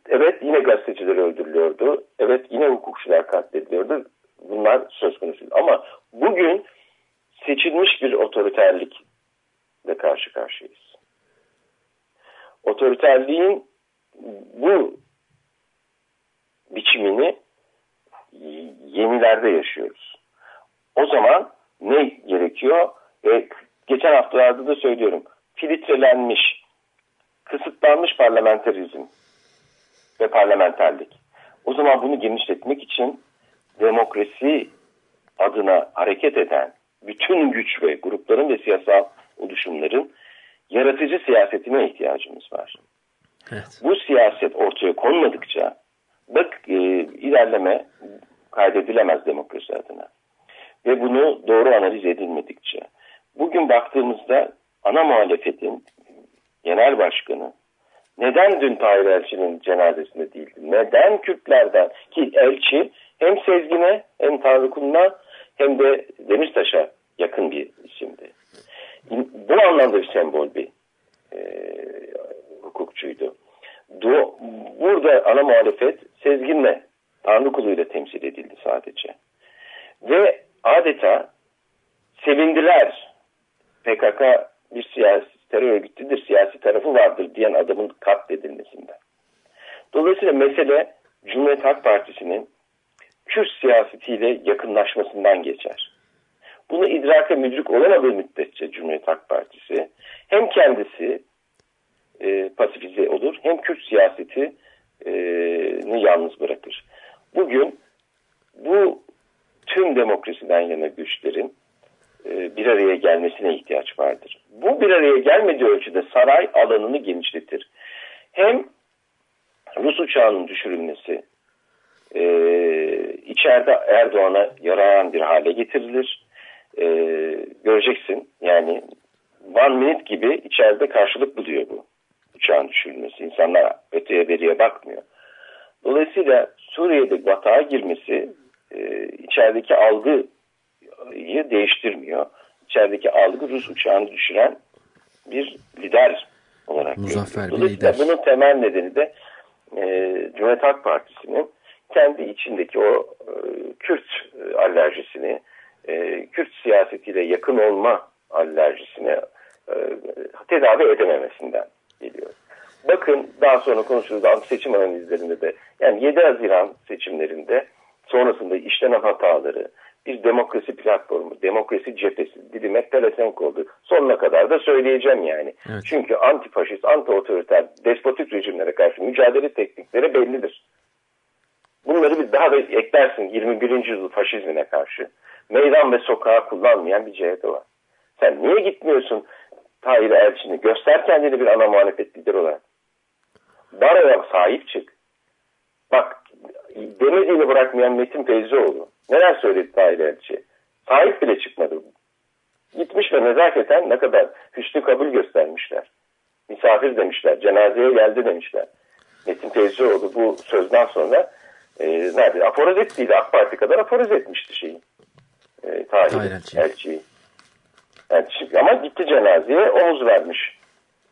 evet yine gazeteciler öldürülüyordu. Evet yine hukukçular katlediliyordu. Bunlar söz konusu. Ama bugün seçilmiş bir otoriterlikle karşı karşıyayız. Otoriterliğin bu biçimini yenilerde yaşıyoruz. O zaman ne gerekiyor? E, geçen haftalarda da söylüyorum. Filtrelenmiş, kısıtlanmış parlamenterizm ve parlamenterlik. O zaman bunu genişletmek için demokrasi adına hareket eden bütün güç ve grupların ve siyasal oluşumların yaratıcı siyasetine ihtiyacımız var. Evet. Bu siyaset ortaya konmadıkça bak e, ilerleme kaydedilemez demokrasi adına. Ve bunu doğru analiz edilmedikçe. Bugün baktığımızda ana muhalefetin genel başkanı neden dün Tahir Elçi'nin cenazesinde değildi? Neden Kürtlerden ki Elçi hem Sezgin'e hem Tanrı Kuluna hem de Demirtaş'a yakın bir isimdi. Bu anlamda bir sembol bir e, hukukçuydu. Du burada ana muhalefet Sezgin'le Tanrı kuluyla temsil edildi sadece. Ve adeta sevindiler. PKK bir siyasi terör örgütüdür, siyasi tarafı vardır diyen adamın katledilmesinden. Dolayısıyla mesele Cumhuriyet Halk Partisi'nin Kürt siyasetiyle yakınlaşmasından geçer. Bunu idraka müdrik olamadığı müddetçe Cumhuriyet Halk Partisi hem kendisi e, pasifize olur hem Kürt siyasetini e, yalnız bırakır. Bugün bu tüm demokrasiden yana güçlerin e, bir araya gelmesine ihtiyaç vardır. Bu bir araya gelmediği ölçüde saray alanını genişletir. Hem Rus uçağının düşürülmesi e, içeride Erdoğan'a yarayan bir hale getirilir. E, göreceksin yani one minute gibi içeride karşılık buluyor bu uçağın düşürülmesi. İnsanlar öteye beriye bakmıyor. Dolayısıyla Suriye'de batağa girmesi e, içerideki algıyı değiştirmiyor. İçerideki algı Rus uçağını düşüren bir lider olarak Muzaffer görülüyor. Dolayısıyla bunun temel nedeni de e, Cumhuriyet Halk Partisi'nin kendi içindeki o e, Kürt alerjisini, e, Kürt siyasetiyle yakın olma alerjisine e, tedavi edememesinden geliyor. Bakın daha sonra konuşuruz seçim analizlerinde de yani 7 Haziran seçimlerinde sonrasında işlenen hataları bir demokrasi platformu, demokrasi cephesi dilime pelesenk oldu. Sonuna kadar da söyleyeceğim yani. Evet. Çünkü antifaşist, anti-otoriter, despotik rejimlere karşı mücadele teknikleri bellidir. Bunları bir daha da eklersin 21. yüzyıl faşizmine karşı. Meydan ve sokağı kullanmayan bir CHP var. Sen niye gitmiyorsun Tahir Elçin'i? Göster kendini bir ana muhalefet lideri olarak. Baro'ya sahip çık. Bak demediğini bırakmayan Metin Feyzioğlu. Neler söyledi Tahir Elçi? Sahip bile çıkmadı. Gitmiş ve nezaketen ne kadar hüsnü kabul göstermişler. Misafir demişler, cenazeye geldi demişler. Metin Feyzioğlu bu sözden sonra e, nerede? Aforoz ettiydi. AK Parti kadar aforoz etmişti şeyi. E, Tahir Elçi'yi. Elçi. Elçi. Ama gitti cenazeye omuz vermiş.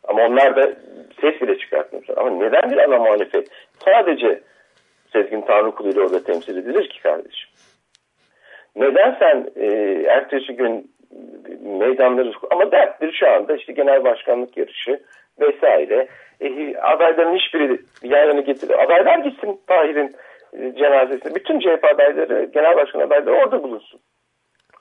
Ama onlar da ses bile çıkartmışlar. Ama neden bir ana muhalefet? Sadece Sezgin Tanrıkulu ile orada temsil edilir ki kardeşim? Neden sen e, ertesi gün meydanları ama dertleri şu anda işte genel başkanlık yarışı vesaire. E, adayların hiçbiri yan yana. Adaylar gitsin Tahir'in e, cenazesine. Bütün CHP adayları, genel başkan adayları orada bulunsun.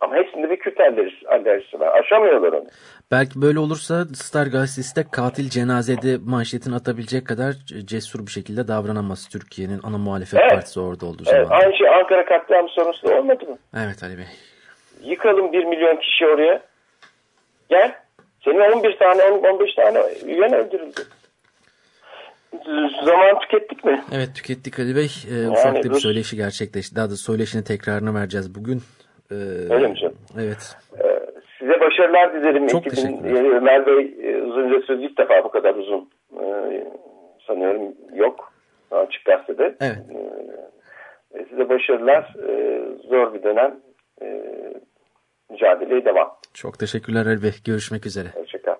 Ama hepsinde bir Kürt alerjisi var. Aşamıyorlar onu. Belki böyle olursa Star gazetesi de katil cenazede manşetini atabilecek kadar cesur bir şekilde davranamaz Türkiye'nin ana muhalefet evet. partisi orada olduğu zaman. Evet, aynı şey Ankara katliam sonrası da olmadı mı? Evet Ali Bey. Yıkalım bir milyon kişi oraya. Gel. Senin 11 tane 15 tane üyen öldürüldü. Zaman tükettik mi? Evet tükettik Ali Bey. Ee, ufak yani, da bir söyleşi gerçekleşti. Daha da söyleşinin tekrarını vereceğiz bugün. Ee, Öyle mi canım? Evet. Ee, size başarılar dilerim. Çok 2000, teşekkürler. Ömer Bey e, uzunca söz ilk defa bu kadar uzun e, sanıyorum yok. Açık gazetede. Evet. E, size başarılar. Zor bir dönem. E, mücadeleye devam. Çok teşekkürler Ali Bey. Görüşmek üzere. Hoşçakal.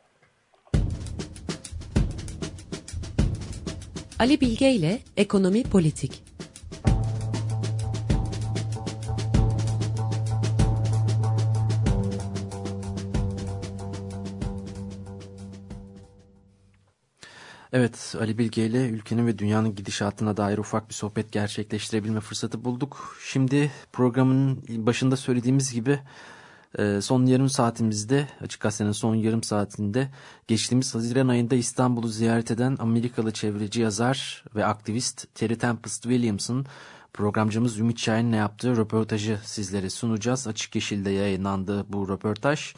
Ali Bilge ile Ekonomi Politik Evet Ali Bilge ile ülkenin ve dünyanın gidişatına dair ufak bir sohbet gerçekleştirebilme fırsatı bulduk. Şimdi programın başında söylediğimiz gibi e, son yarım saatimizde Açık Gazete'nin son yarım saatinde geçtiğimiz Haziran ayında İstanbul'u ziyaret eden Amerikalı çevreci yazar ve aktivist Terry Tempest Williams'ın programcımız Ümit Şahin'le yaptığı röportajı sizlere sunacağız. Açık Yeşil'de yayınlandı bu röportaj.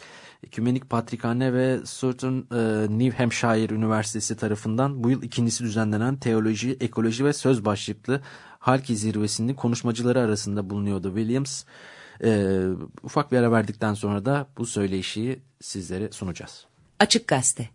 Ekümenik Patrikhane ve Southern e, New Hampshire Üniversitesi tarafından bu yıl ikincisi düzenlenen teoloji, ekoloji ve söz başlıklı Halki zirvesinin konuşmacıları arasında bulunuyordu Williams. E, ufak bir ara verdikten sonra da bu söyleşiyi sizlere sunacağız. Açık Gazete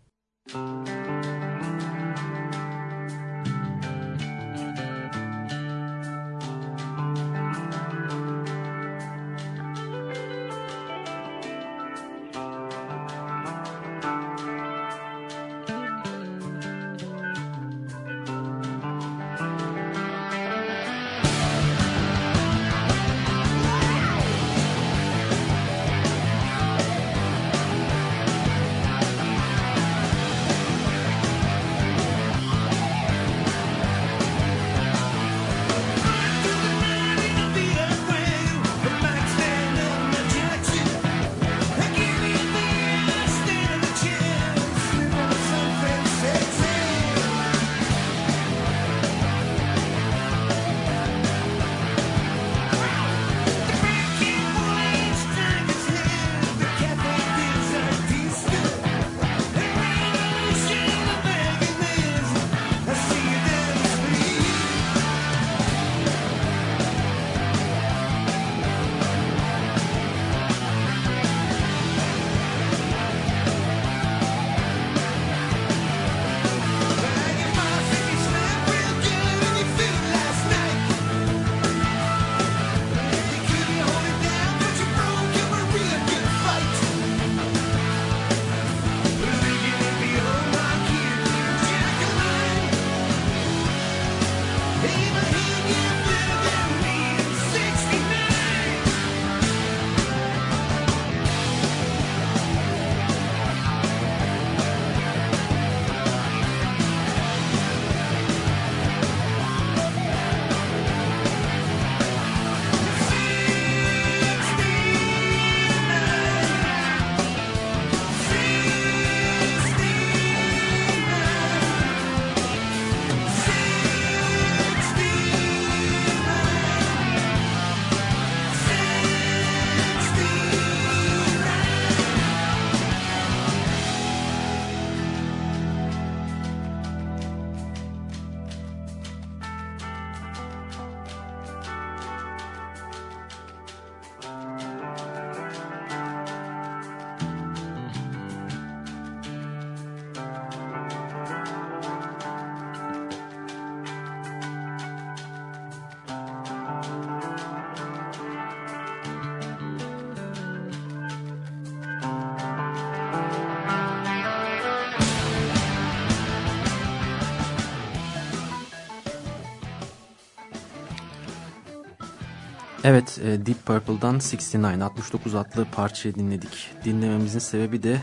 Evet, e, Deep Purple'dan 69, 69 adlı parçayı dinledik. Dinlememizin sebebi de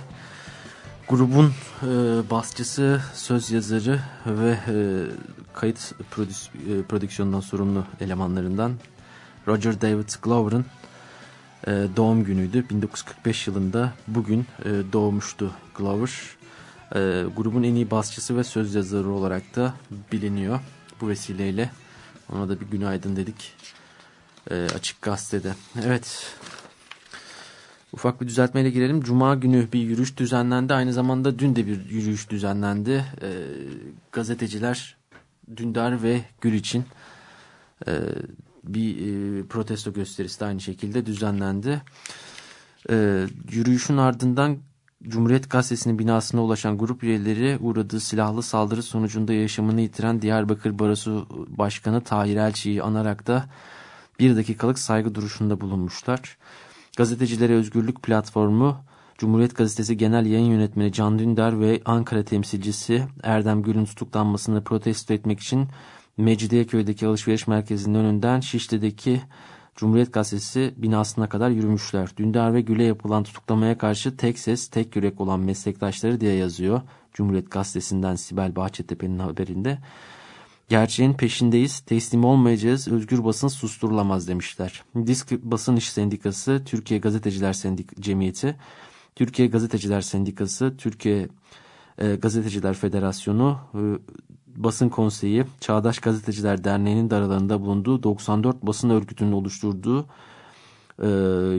grubun e, basçısı, söz yazarı ve e, kayıt prodüs, e, prodüksiyondan sorumlu elemanlarından Roger David Glover'ın e, doğum günüydü. 1945 yılında bugün e, doğmuştu Glover. E, grubun en iyi basçısı ve söz yazarı olarak da biliniyor. Bu vesileyle ona da bir günaydın dedik e, açık gazetede. Evet. Ufak bir düzeltmeyle girelim. Cuma günü bir yürüyüş düzenlendi. Aynı zamanda dün de bir yürüyüş düzenlendi. E, gazeteciler Dündar ve Gül için e, bir e, protesto gösterisi de aynı şekilde düzenlendi. E, yürüyüşün ardından Cumhuriyet Gazetesi'nin binasına ulaşan grup üyeleri uğradığı silahlı saldırı sonucunda yaşamını yitiren Diyarbakır Barosu Başkanı Tahir Elçi'yi anarak da bir dakikalık saygı duruşunda bulunmuşlar. Gazetecilere Özgürlük Platformu, Cumhuriyet Gazetesi Genel Yayın Yönetmeni Can Dündar ve Ankara temsilcisi Erdem Gül'ün tutuklanmasını protesto etmek için Mecidiyeköy'deki alışveriş merkezinin önünden Şişli'deki Cumhuriyet Gazetesi binasına kadar yürümüşler. Dündar ve Gül'e yapılan tutuklamaya karşı tek ses, tek yürek olan meslektaşları diye yazıyor. Cumhuriyet Gazetesi'nden Sibel Bahçetepe'nin haberinde. Gerçeğin peşindeyiz, teslim olmayacağız, özgür basın susturulamaz demişler. Disk Basın İş Sendikası, Türkiye Gazeteciler Sendik Cemiyeti, Türkiye Gazeteciler Sendikası, Türkiye e, Gazeteciler Federasyonu, e, Basın Konseyi, Çağdaş Gazeteciler Derneği'nin de bulunduğu 94 basın örgütünün oluşturduğu e,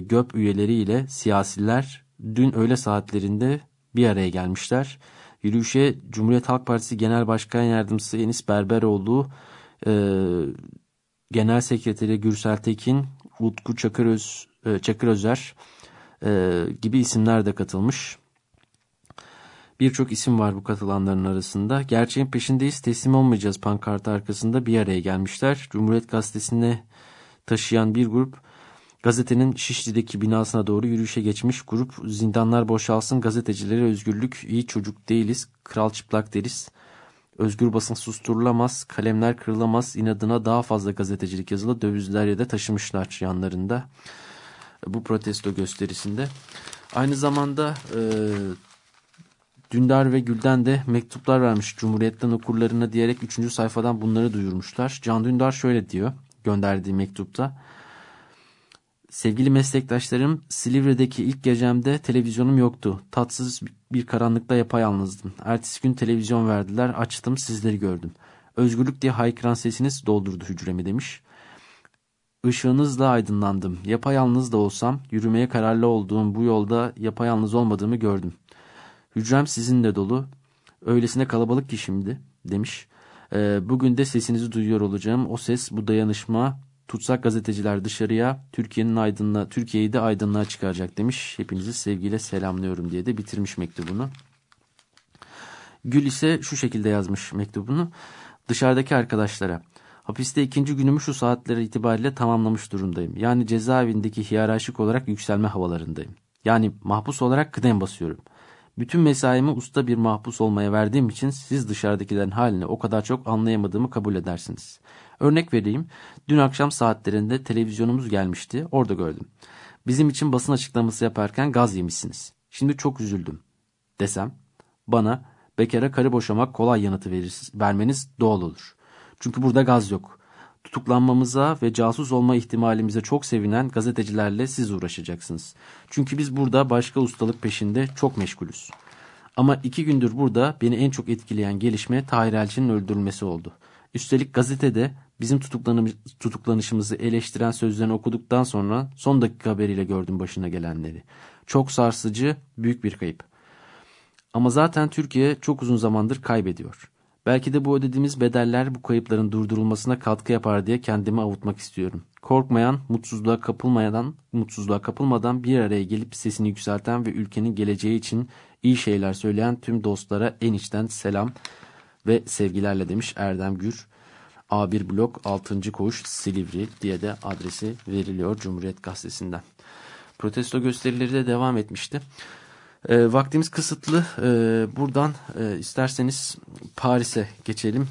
GÖP üyeleriyle siyasiler dün öğle saatlerinde bir araya gelmişler. Yürüyüşe Cumhuriyet Halk Partisi Genel Başkan Yardımcısı Enis Berberoğlu, e, Genel Sekreteri Gürsel Tekin, Utku Çakıröz, e, Çakırözer e, gibi isimler de katılmış. Birçok isim var bu katılanların arasında. Gerçeğin peşindeyiz teslim olmayacağız pankartı arkasında bir araya gelmişler. Cumhuriyet Gazetesi'ne taşıyan bir grup gazetenin Şişli'deki binasına doğru yürüyüşe geçmiş. Grup zindanlar boşalsın gazetecilere özgürlük iyi çocuk değiliz kral çıplak deriz. Özgür basın susturulamaz, kalemler kırılamaz, inadına daha fazla gazetecilik yazılı dövizler ya da taşımışlar yanlarında bu protesto gösterisinde. Aynı zamanda e, Dündar ve Gül'den de mektuplar vermiş Cumhuriyet'ten okurlarına diyerek 3. sayfadan bunları duyurmuşlar. Can Dündar şöyle diyor gönderdiği mektupta. Sevgili meslektaşlarım Silivri'deki ilk gecemde televizyonum yoktu. Tatsız bir karanlıkta yapayalnızdım. Ertesi gün televizyon verdiler açtım sizleri gördüm. Özgürlük diye haykıran sesiniz doldurdu hücremi demiş. Işığınızla aydınlandım. Yapayalnız da olsam yürümeye kararlı olduğum bu yolda yapayalnız olmadığımı gördüm. Hücrem sizinle dolu. Öylesine kalabalık ki şimdi demiş. E, bugün de sesinizi duyuyor olacağım. O ses bu dayanışma tutsak gazeteciler dışarıya Türkiye'nin aydınlığa Türkiye'yi de aydınlığa çıkaracak demiş. Hepinizi sevgiyle selamlıyorum diye de bitirmiş mektubunu. Gül ise şu şekilde yazmış mektubunu. Dışarıdaki arkadaşlara hapiste ikinci günümü şu saatlere itibariyle tamamlamış durumdayım. Yani cezaevindeki hiyerarşik olarak yükselme havalarındayım. Yani mahpus olarak kıdem basıyorum. Bütün mesaimi usta bir mahpus olmaya verdiğim için siz dışarıdakilerin halini o kadar çok anlayamadığımı kabul edersiniz. Örnek vereyim. Dün akşam saatlerinde televizyonumuz gelmişti. Orada gördüm. Bizim için basın açıklaması yaparken gaz yemişsiniz. Şimdi çok üzüldüm. Desem bana bekara karı boşamak kolay yanıtı verir, vermeniz doğal olur. Çünkü burada gaz yok. Tutuklanmamıza ve casus olma ihtimalimize çok sevinen gazetecilerle siz uğraşacaksınız. Çünkü biz burada başka ustalık peşinde çok meşgulüz. Ama iki gündür burada beni en çok etkileyen gelişme Tahir Elçi'nin öldürülmesi oldu. Üstelik gazetede bizim tutuklanışımızı eleştiren sözlerini okuduktan sonra son dakika haberiyle gördüm başına gelenleri. Çok sarsıcı, büyük bir kayıp. Ama zaten Türkiye çok uzun zamandır kaybediyor. Belki de bu ödediğimiz bedeller bu kayıpların durdurulmasına katkı yapar diye kendimi avutmak istiyorum. Korkmayan, mutsuzluğa kapılmadan, mutsuzluğa kapılmadan bir araya gelip sesini yükselten ve ülkenin geleceği için iyi şeyler söyleyen tüm dostlara en içten selam ve sevgilerle demiş Erdem Gür. A1 blok 6. koğuş Silivri diye de adresi veriliyor Cumhuriyet Gazetesi'nden. Protesto gösterileri de devam etmişti. E, vaktimiz kısıtlı. E, buradan e, isterseniz Paris'e geçelim.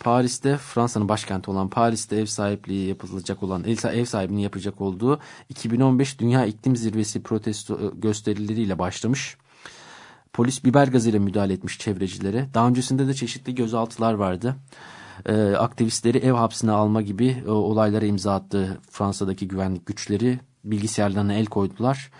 Paris'te Fransa'nın başkenti olan Paris'te ev sahipliği yapılacak olan ev sahibinin yapacak olduğu 2015 Dünya İklim Zirvesi protesto e, gösterileriyle başlamış. Polis biber gazıyla müdahale etmiş çevrecilere. Daha öncesinde de çeşitli gözaltılar vardı. Ee, aktivistleri ev hapsine alma gibi e, olaylara imza attı Fransa'daki güvenlik güçleri. Bilgisayarlarına el koydular.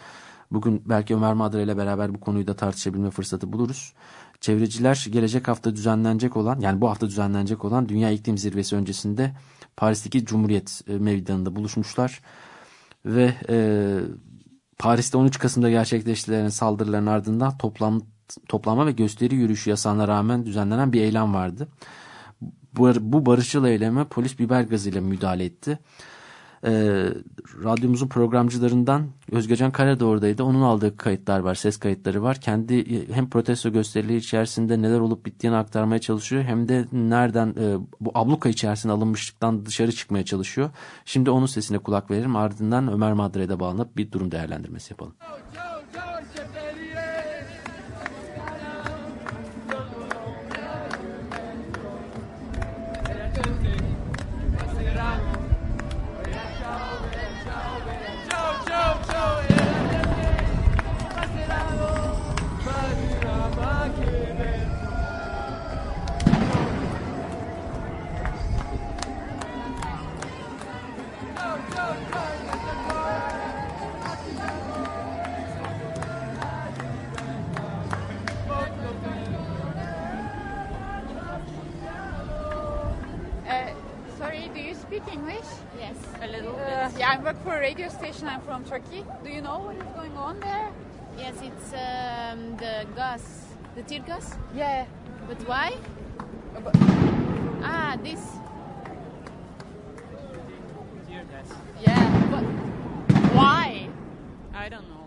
Bugün belki Ömer Madre ile beraber bu konuyu da tartışabilme fırsatı buluruz. Çevreciler gelecek hafta düzenlenecek olan yani bu hafta düzenlenecek olan Dünya İklim Zirvesi öncesinde Paris'teki Cumhuriyet e, Meydanı'nda buluşmuşlar. Ve e, Paris'te 13 Kasım'da gerçekleştirilen saldırıların ardından toplam, toplama ve gösteri yürüyüşü yasağına rağmen düzenlenen bir eylem vardı. Bu, barışçıl eyleme polis biber gazıyla müdahale etti e, radyomuzun programcılarından Özgecan Kara da oradaydı. Onun aldığı kayıtlar var, ses kayıtları var. Kendi e, hem protesto gösterileri içerisinde neler olup bittiğini aktarmaya çalışıyor. Hem de nereden e, bu abluka içerisinde alınmışlıktan dışarı çıkmaya çalışıyor. Şimdi onun sesine kulak verelim. Ardından Ömer Madre'de bağlanıp bir durum değerlendirmesi yapalım. Radio station. I'm from Turkey. Do you know what is going on there? Yes, it's um, the gas, the tear gas. Yeah. But why? But ah, this. Tear gas. Yeah, but why? I don't know.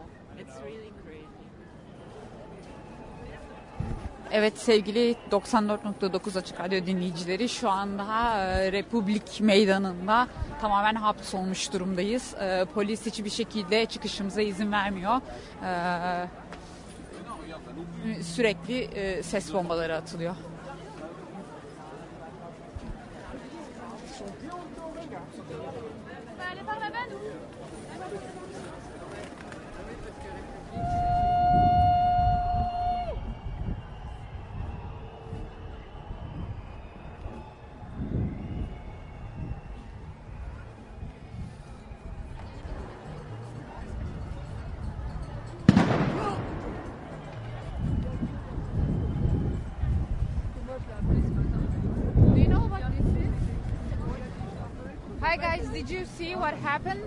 Evet sevgili 94.9 Açık Radyo dinleyicileri şu anda e, Republik Meydanı'nda tamamen hapsolmuş durumdayız. E, polis hiçbir şekilde çıkışımıza izin vermiyor. E, sürekli e, ses bombaları atılıyor. Did you see what happened?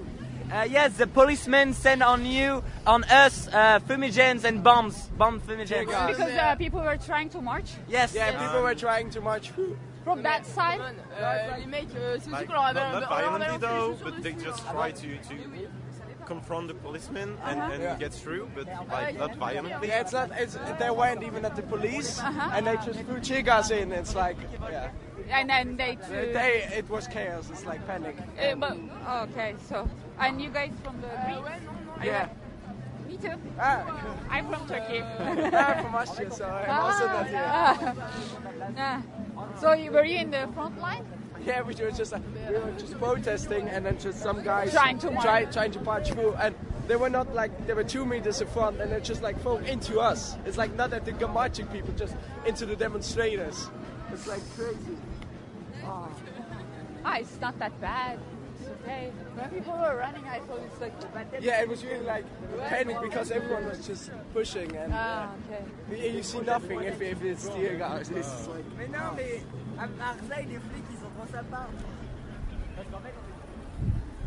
Uh, yes, the policemen sent on you, on us, uh, fumigants and bombs, bomb fumigants. Because uh, people were trying to march. Yes, yeah, people were trying to march. From that side. Uh, like, not, not violently though, but they just try to to confront the policemen and, -huh. and yeah. get through, but like not violently. Yeah, it's not. It's, they weren't even at the police, -huh. and they just threw tear gas in. It's like, yeah and then they too. They, it was chaos. It's like panic. Uh, but okay, so and you guys from the Greece? Uh, yeah. Me too. Ah. I'm from Turkey. I'm from Austria, so I'm ah, also not here. <laughs> Ah. So you, were you in the front line? Yeah, we were just uh, we were just protesting, and then just some guys trying to try, trying to punch through, and they were not like they were two meters in front, and they just like fell into us. It's like not that they're marching people, just into the demonstrators. It's like crazy. Oh. Ah, it's not that bad. It's okay. When people were running, I thought it's like. Yeah, it was really like panic because everyone was just pushing and. Ah, okay. You see nothing if, if it's tear gas. It's like. Mais non, mais à Marseille, les flics, ils ont trop sympas. Parce qu'en fait,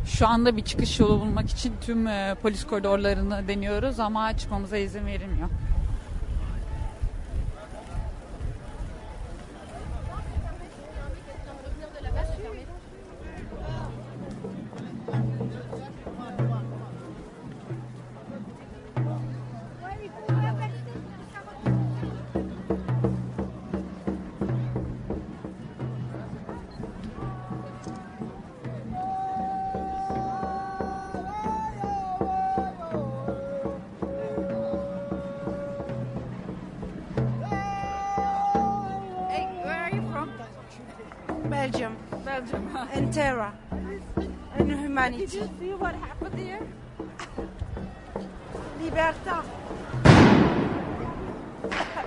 Şu anda bir çıkış yolu bulmak için tüm e, polis koridorlarını deniyoruz ama çıkmamıza izin verilmiyor. Terror. And humanity. Did you see what happened here? Libertà.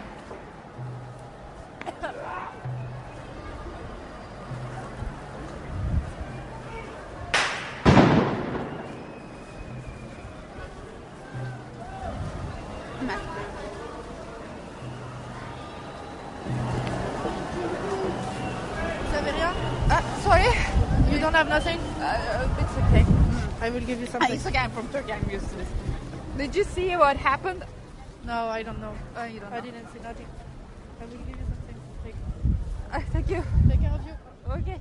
<laughs> will give you <laughs> something. It's okay, I'm from Turkey, I'm used to this. Did you see what happened? No, I don't know. Oh, you don't I know. didn't see nothing. I will give you something. To take, Uh, thank you. take care of you. Okay.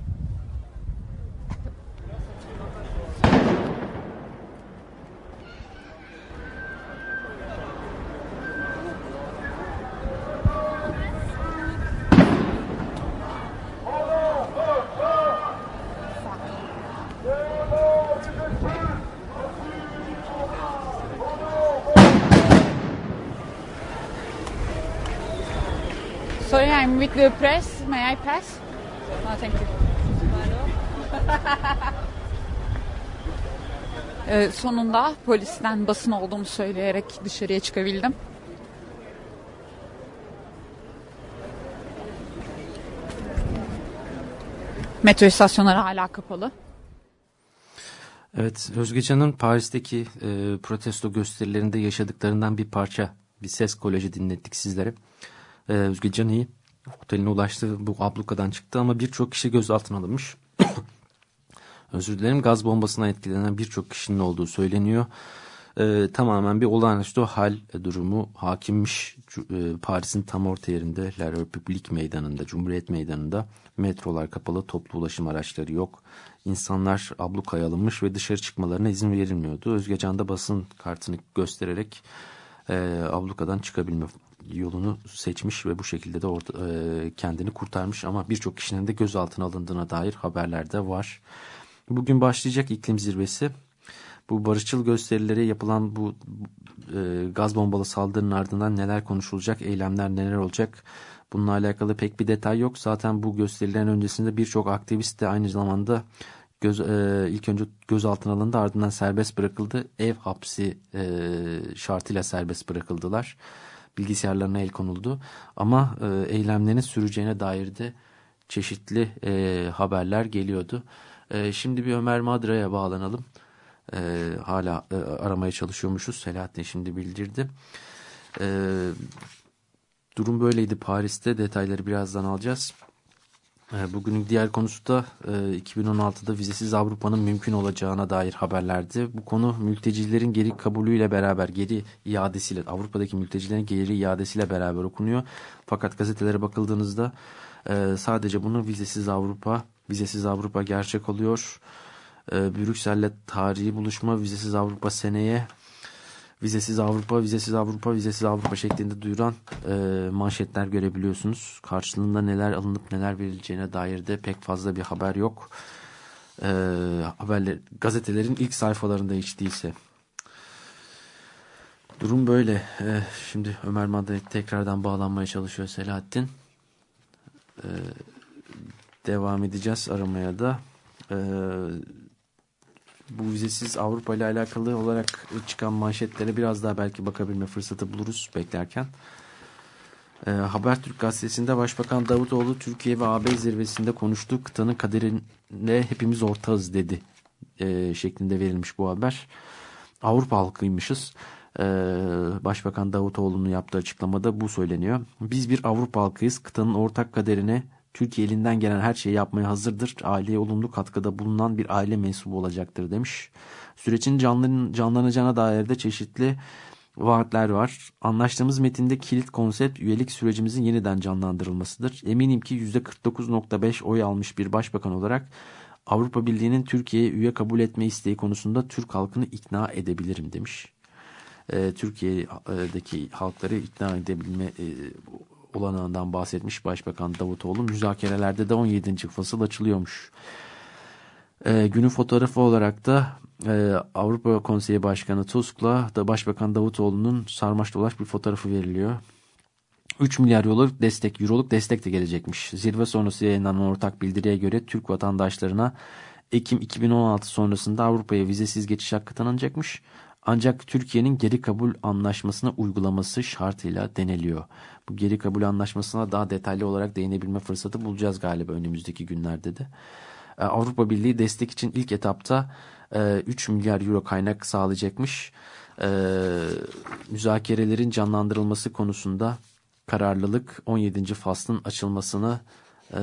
I'm with the press. May I pass? No, thank you. <laughs> Ee, sonunda polisten basın olduğumu söyleyerek dışarıya çıkabildim. Metro istasyonları hala kapalı. Evet, Özgecan'ın Paris'teki e, protesto gösterilerinde yaşadıklarından bir parça, bir ses kolajı dinlettik sizlere. E, Özgecan iyi, oteline ulaştı, bu ablukadan çıktı ama birçok kişi gözaltına alınmış. <coughs> Özür dilerim, gaz bombasına etkilenen birçok kişinin olduğu söyleniyor. E, tamamen bir olağanüstü hal durumu hakimmiş e, Paris'in tam orta yerinde, La République meydanında, Cumhuriyet meydanında metrolar kapalı, toplu ulaşım araçları yok. İnsanlar ablukaya alınmış ve dışarı çıkmalarına izin verilmiyordu. Özgecan da basın kartını göstererek e, ablukadan çıkabilme yolunu seçmiş ve bu şekilde de orada, e, kendini kurtarmış. Ama birçok kişinin de gözaltına alındığına dair haberler de var. Bugün başlayacak iklim zirvesi. Bu barışçıl gösterilere yapılan bu e, gaz bombalı saldırının ardından neler konuşulacak, eylemler neler olacak? Bununla alakalı pek bir detay yok. Zaten bu gösterilerin öncesinde birçok aktivist de aynı zamanda göz, e, ilk önce gözaltına alındı ardından serbest bırakıldı. Ev hapsi e, şartıyla serbest bırakıldılar. Bilgisayarlarına el konuldu. Ama e, eylemlerin süreceğine dair de çeşitli e, haberler geliyordu. E, şimdi bir Ömer Madra'ya bağlanalım. E, hala e, aramaya çalışıyormuşuz. Selahattin şimdi bildirdi. E, durum böyleydi Paris'te. Detayları birazdan alacağız. E, bugünün diğer konusu da e, 2016'da vizesiz Avrupa'nın mümkün olacağına dair haberlerdi. Bu konu mültecilerin geri kabulüyle beraber geri iadesiyle Avrupa'daki mültecilerin geri iadesiyle beraber okunuyor. Fakat gazetelere bakıldığınızda e, sadece bunu vizesiz Avrupa, vizesiz Avrupa gerçek oluyor. E, Brüksel'le tarihi buluşma vizesiz Avrupa seneye vizesiz Avrupa, vizesiz Avrupa, vizesiz Avrupa şeklinde duyuran e, manşetler görebiliyorsunuz. Karşılığında neler alınıp neler verileceğine dair de pek fazla bir haber yok. E, haberler, gazetelerin ilk sayfalarında hiç değilse. Durum böyle. E, şimdi Ömer Madre tekrardan bağlanmaya çalışıyor Selahattin. E, devam edeceğiz aramaya da. E, bu vizesiz Avrupa ile alakalı olarak çıkan manşetlere biraz daha belki bakabilme fırsatı buluruz beklerken. E, Habertürk gazetesinde Başbakan Davutoğlu Türkiye ve AB zirvesinde konuştuğu kıtanın kaderinde hepimiz ortağız dedi e, şeklinde verilmiş bu haber. Avrupa halkıymışız. E, Başbakan Davutoğlu'nun yaptığı açıklamada bu söyleniyor. Biz bir Avrupa halkıyız. Kıtanın ortak kaderine Türkiye elinden gelen her şeyi yapmaya hazırdır. Aileye olumlu katkıda bulunan bir aile mensubu olacaktır demiş. Sürecin canlan canlanacağına dair de çeşitli vaatler var. Anlaştığımız metinde kilit konsept üyelik sürecimizin yeniden canlandırılmasıdır. Eminim ki %49.5 oy almış bir başbakan olarak Avrupa Birliği'nin Türkiye'ye üye kabul etme isteği konusunda Türk halkını ikna edebilirim demiş. Ee, Türkiye'deki halkları ikna edebilme e, olanağından bahsetmiş Başbakan Davutoğlu. Müzakerelerde de 17. fasıl açılıyormuş. Ee, günün fotoğrafı olarak da e, Avrupa Konseyi Başkanı Tusk'la da Başbakan Davutoğlu'nun sarmaş dolaş bir fotoğrafı veriliyor. 3 milyar euroluk destek, euroluk destek de gelecekmiş. Zirve sonrası yayınlanan ortak bildiriye göre Türk vatandaşlarına Ekim 2016 sonrasında Avrupa'ya vizesiz geçiş hakkı tanınacakmış. Ancak Türkiye'nin geri kabul anlaşmasına uygulaması şartıyla deneliyor. Bu geri kabul anlaşmasına daha detaylı olarak değinebilme fırsatı bulacağız galiba önümüzdeki günlerde de. Ee, Avrupa Birliği destek için ilk etapta 3 e, milyar euro kaynak sağlayacakmış. Ee, müzakerelerin canlandırılması konusunda kararlılık 17. faslın açılmasına e,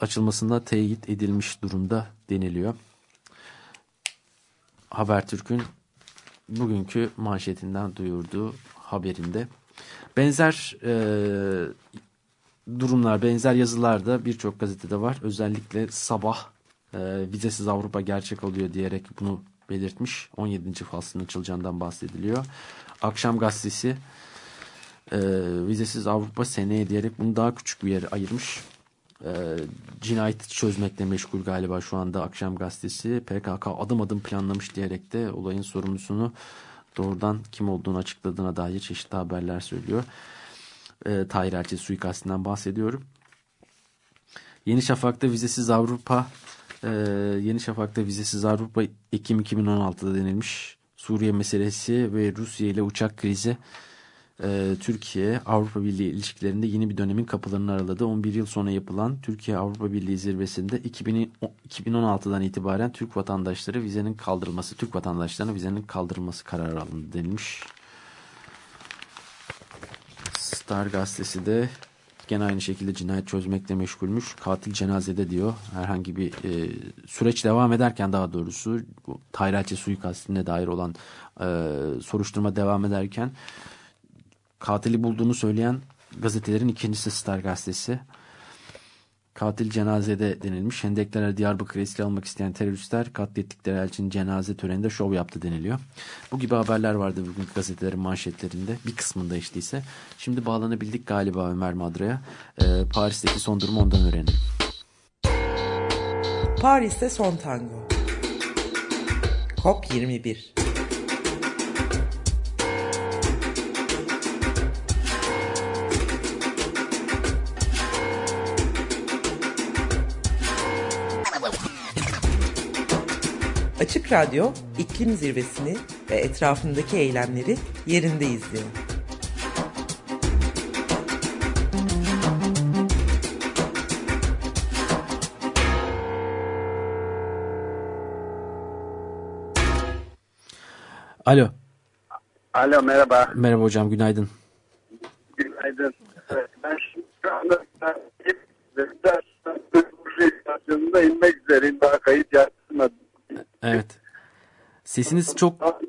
açılmasında teyit edilmiş durumda deniliyor. Habertürk'ün bugünkü manşetinden duyurduğu haberinde. Benzer e, durumlar, benzer yazılar da birçok gazetede var. Özellikle sabah e, vizesiz Avrupa gerçek oluyor diyerek bunu belirtmiş. 17. faslın açılacağından bahsediliyor. Akşam gazetesi e, vizesiz Avrupa seneye diyerek bunu daha küçük bir yere ayırmış. E, cinayeti çözmekle meşgul galiba şu anda Akşam Gazetesi. PKK adım adım planlamış diyerek de olayın sorumlusunu doğrudan kim olduğunu açıkladığına dair çeşitli haberler söylüyor. E, Tahir Elçi suikastinden bahsediyorum. Yeni Şafak'ta vizesiz Avrupa e, Yeni Şafak'ta vizesiz Avrupa Ekim 2016'da denilmiş. Suriye meselesi ve Rusya ile uçak krizi e, Türkiye Avrupa Birliği ilişkilerinde yeni bir dönemin kapılarını araladı. 11 yıl sonra yapılan Türkiye Avrupa Birliği zirvesinde 2000, 2016'dan itibaren Türk vatandaşları vizenin kaldırılması, Türk vatandaşlarına vizenin kaldırılması kararı alındı denilmiş. Star gazetesi de gene aynı şekilde cinayet çözmekle meşgulmüş. Katil cenazede diyor. Herhangi bir e, süreç devam ederken daha doğrusu bu Tayrelçe suikastine dair olan e, soruşturma devam ederken katili bulduğunu söyleyen gazetelerin ikincisi Star gazetesi. Katil cenazede denilmiş. Hendekler'e Diyarbakır'ı esir almak isteyen teröristler katlettikleri elçinin cenaze töreninde şov yaptı deniliyor. Bu gibi haberler vardı bugün gazetelerin manşetlerinde. Bir kısmında işte ise. Şimdi bağlanabildik galiba Ömer Madra'ya. Ee, Paris'teki son durumu ondan öğrenelim. Paris'te son tango. COP 21 Açık Radyo iklim zirvesini ve etrafındaki eylemleri yerinde izliyor. Alo. Alo merhaba. Merhaba hocam günaydın. Günaydın. Evet, ben şu anda istasyonunda inmek üzereyim. Daha kayıt yaptırmadım. Evet. Sesiniz çok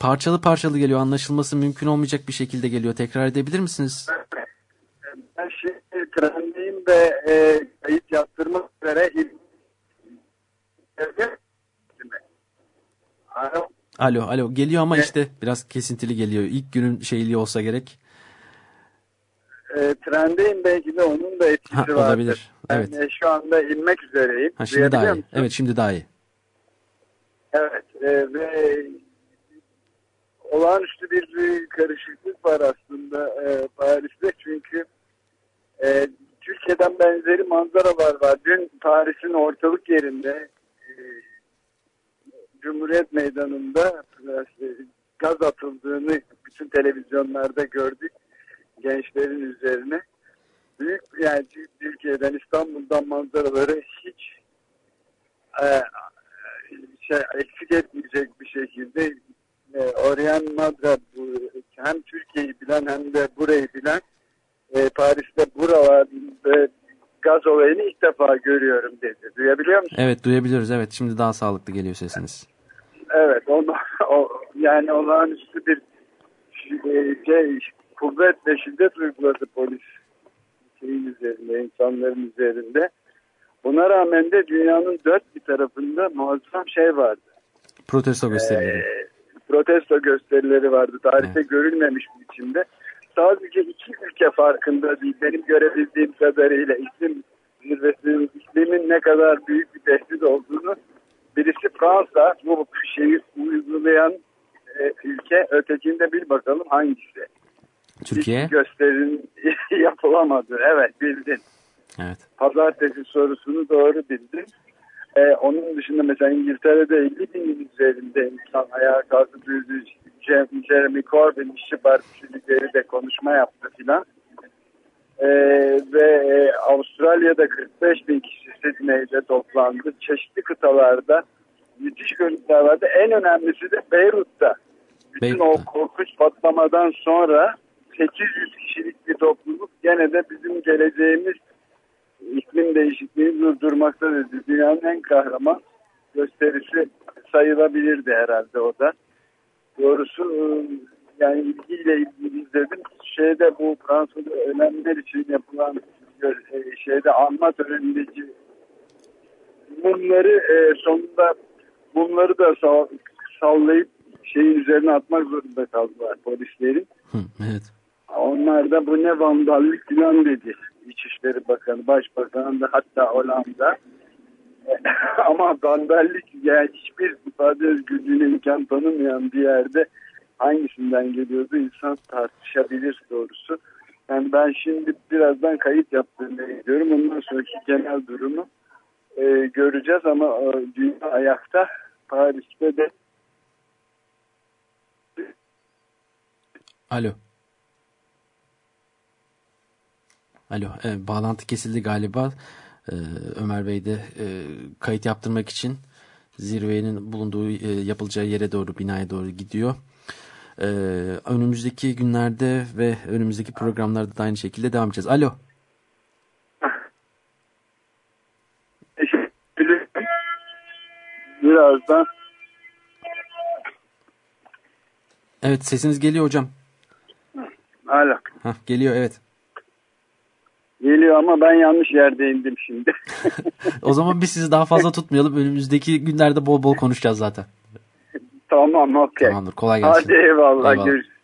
parçalı parçalı geliyor. Anlaşılması mümkün olmayacak bir şekilde geliyor. Tekrar edebilir misiniz? Ben şimdi trendeyim ve e, kayıt yaptırmak üzere Alo. Alo, alo. Geliyor ama işte biraz kesintili geliyor. İlk günün şeyliği olsa gerek. E, trendeyim belki de onun da etkisi ha, vardır. Olabilir. Evet. Ben e, şu anda inmek üzereyim. Ha, şimdi daha iyi. Musun? Evet şimdi daha iyi. Evet e, ve olağanüstü bir, bir karışıklık var aslında e, Paris'te çünkü e, Türkiye'den benzeri manzaralar var. Dün Paris'in ortalık yerinde e, Cumhuriyet Meydanı'nda e, gaz atıldığını bütün televizyonlarda gördük gençlerin üzerine. Büyük yani Türkiye'den İstanbul'dan manzaraları hiç e, şey eksik etmeyecek bir şekilde e, Orion Madra bu, hem Türkiye'yi bilen hem de burayı bilen e, Paris'te buralarda gaz olayını ilk defa görüyorum dedi. Duyabiliyor musun? Evet duyabiliyoruz. Evet şimdi daha sağlıklı geliyor sesiniz. Evet onu, o, yani olağanüstü bir e, şey, kuvvet ve şiddet uyguladı polis şeyin üzerinde, insanların üzerinde. Buna rağmen de dünyanın dört bir tarafında muazzam şey vardı. Protesto gösterileri. Ee, protesto gösterileri vardı. Tarihte evet. görülmemiş bir biçimde. Sadece iki ülke farkında değil. Benim görebildiğim kadarıyla iklim zirvesinin iklimin ne kadar büyük bir tehdit olduğunu birisi Fransa bu şeyi uygulayan e, ülke ötekinde bir bakalım hangisi. Türkiye? gösterin <laughs> yapılamadı. Evet bildin. Evet. Pazartesi sorusunu doğru bildin. Ee, onun dışında mesela İngiltere'de 50 bin üzerinde insan ayağa büyüdü. Jeremy Corbyn işçi partisi lideri de konuşma yaptı filan. Ee, ve e, Avustralya'da 45 bin kişi Sydney'de toplandı. Çeşitli kıtalarda müthiş görüntüler vardı. En önemlisi de Beyrut'ta. Bütün o korkunç patlamadan sonra 800 kişilik bir topluluk gene de bizim geleceğimiz iklim değişikliğini durdurmakta dedi. Dünyanın en kahraman gösterisi sayılabilirdi herhalde o da. Doğrusu yani ilgiyle ilgili izledim. Şeyde bu Fransa'da ölenler için yapılan şeyde anma törenindeki mumları e, sonunda mumları da sallayıp şeyin üzerine atmak zorunda kaldılar polislerin. Hı, evet. Onlar da bu ne vandallık falan dedi. İçişleri Bakanı, Başbakan da hatta Hollanda. <laughs> Ama vandallik yani hiçbir ifade özgürlüğüne imkan tanımayan bir yerde hangisinden geliyordu insan tartışabilir doğrusu. Yani ben şimdi birazdan kayıt yaptığımda gidiyorum. Ondan sonraki genel durumu e, göreceğiz ama e, dünya ayakta Paris'te de Alo. Alo. E, bağlantı kesildi galiba. E, Ömer Bey de e, kayıt yaptırmak için zirvenin bulunduğu e, yapılacağı yere doğru binaya doğru gidiyor. E, önümüzdeki günlerde ve önümüzdeki programlarda da aynı şekilde devam edeceğiz. Alo. Birazdan. Evet sesiniz geliyor hocam. Hala. Hah, geliyor evet. Geliyor ama ben yanlış yerde indim şimdi. <laughs> o zaman biz sizi daha fazla tutmayalım. Önümüzdeki günlerde bol bol konuşacağız zaten. tamam okey. Tamamdır kolay gelsin. Hadi eyvallah, eyvallah. görüşürüz.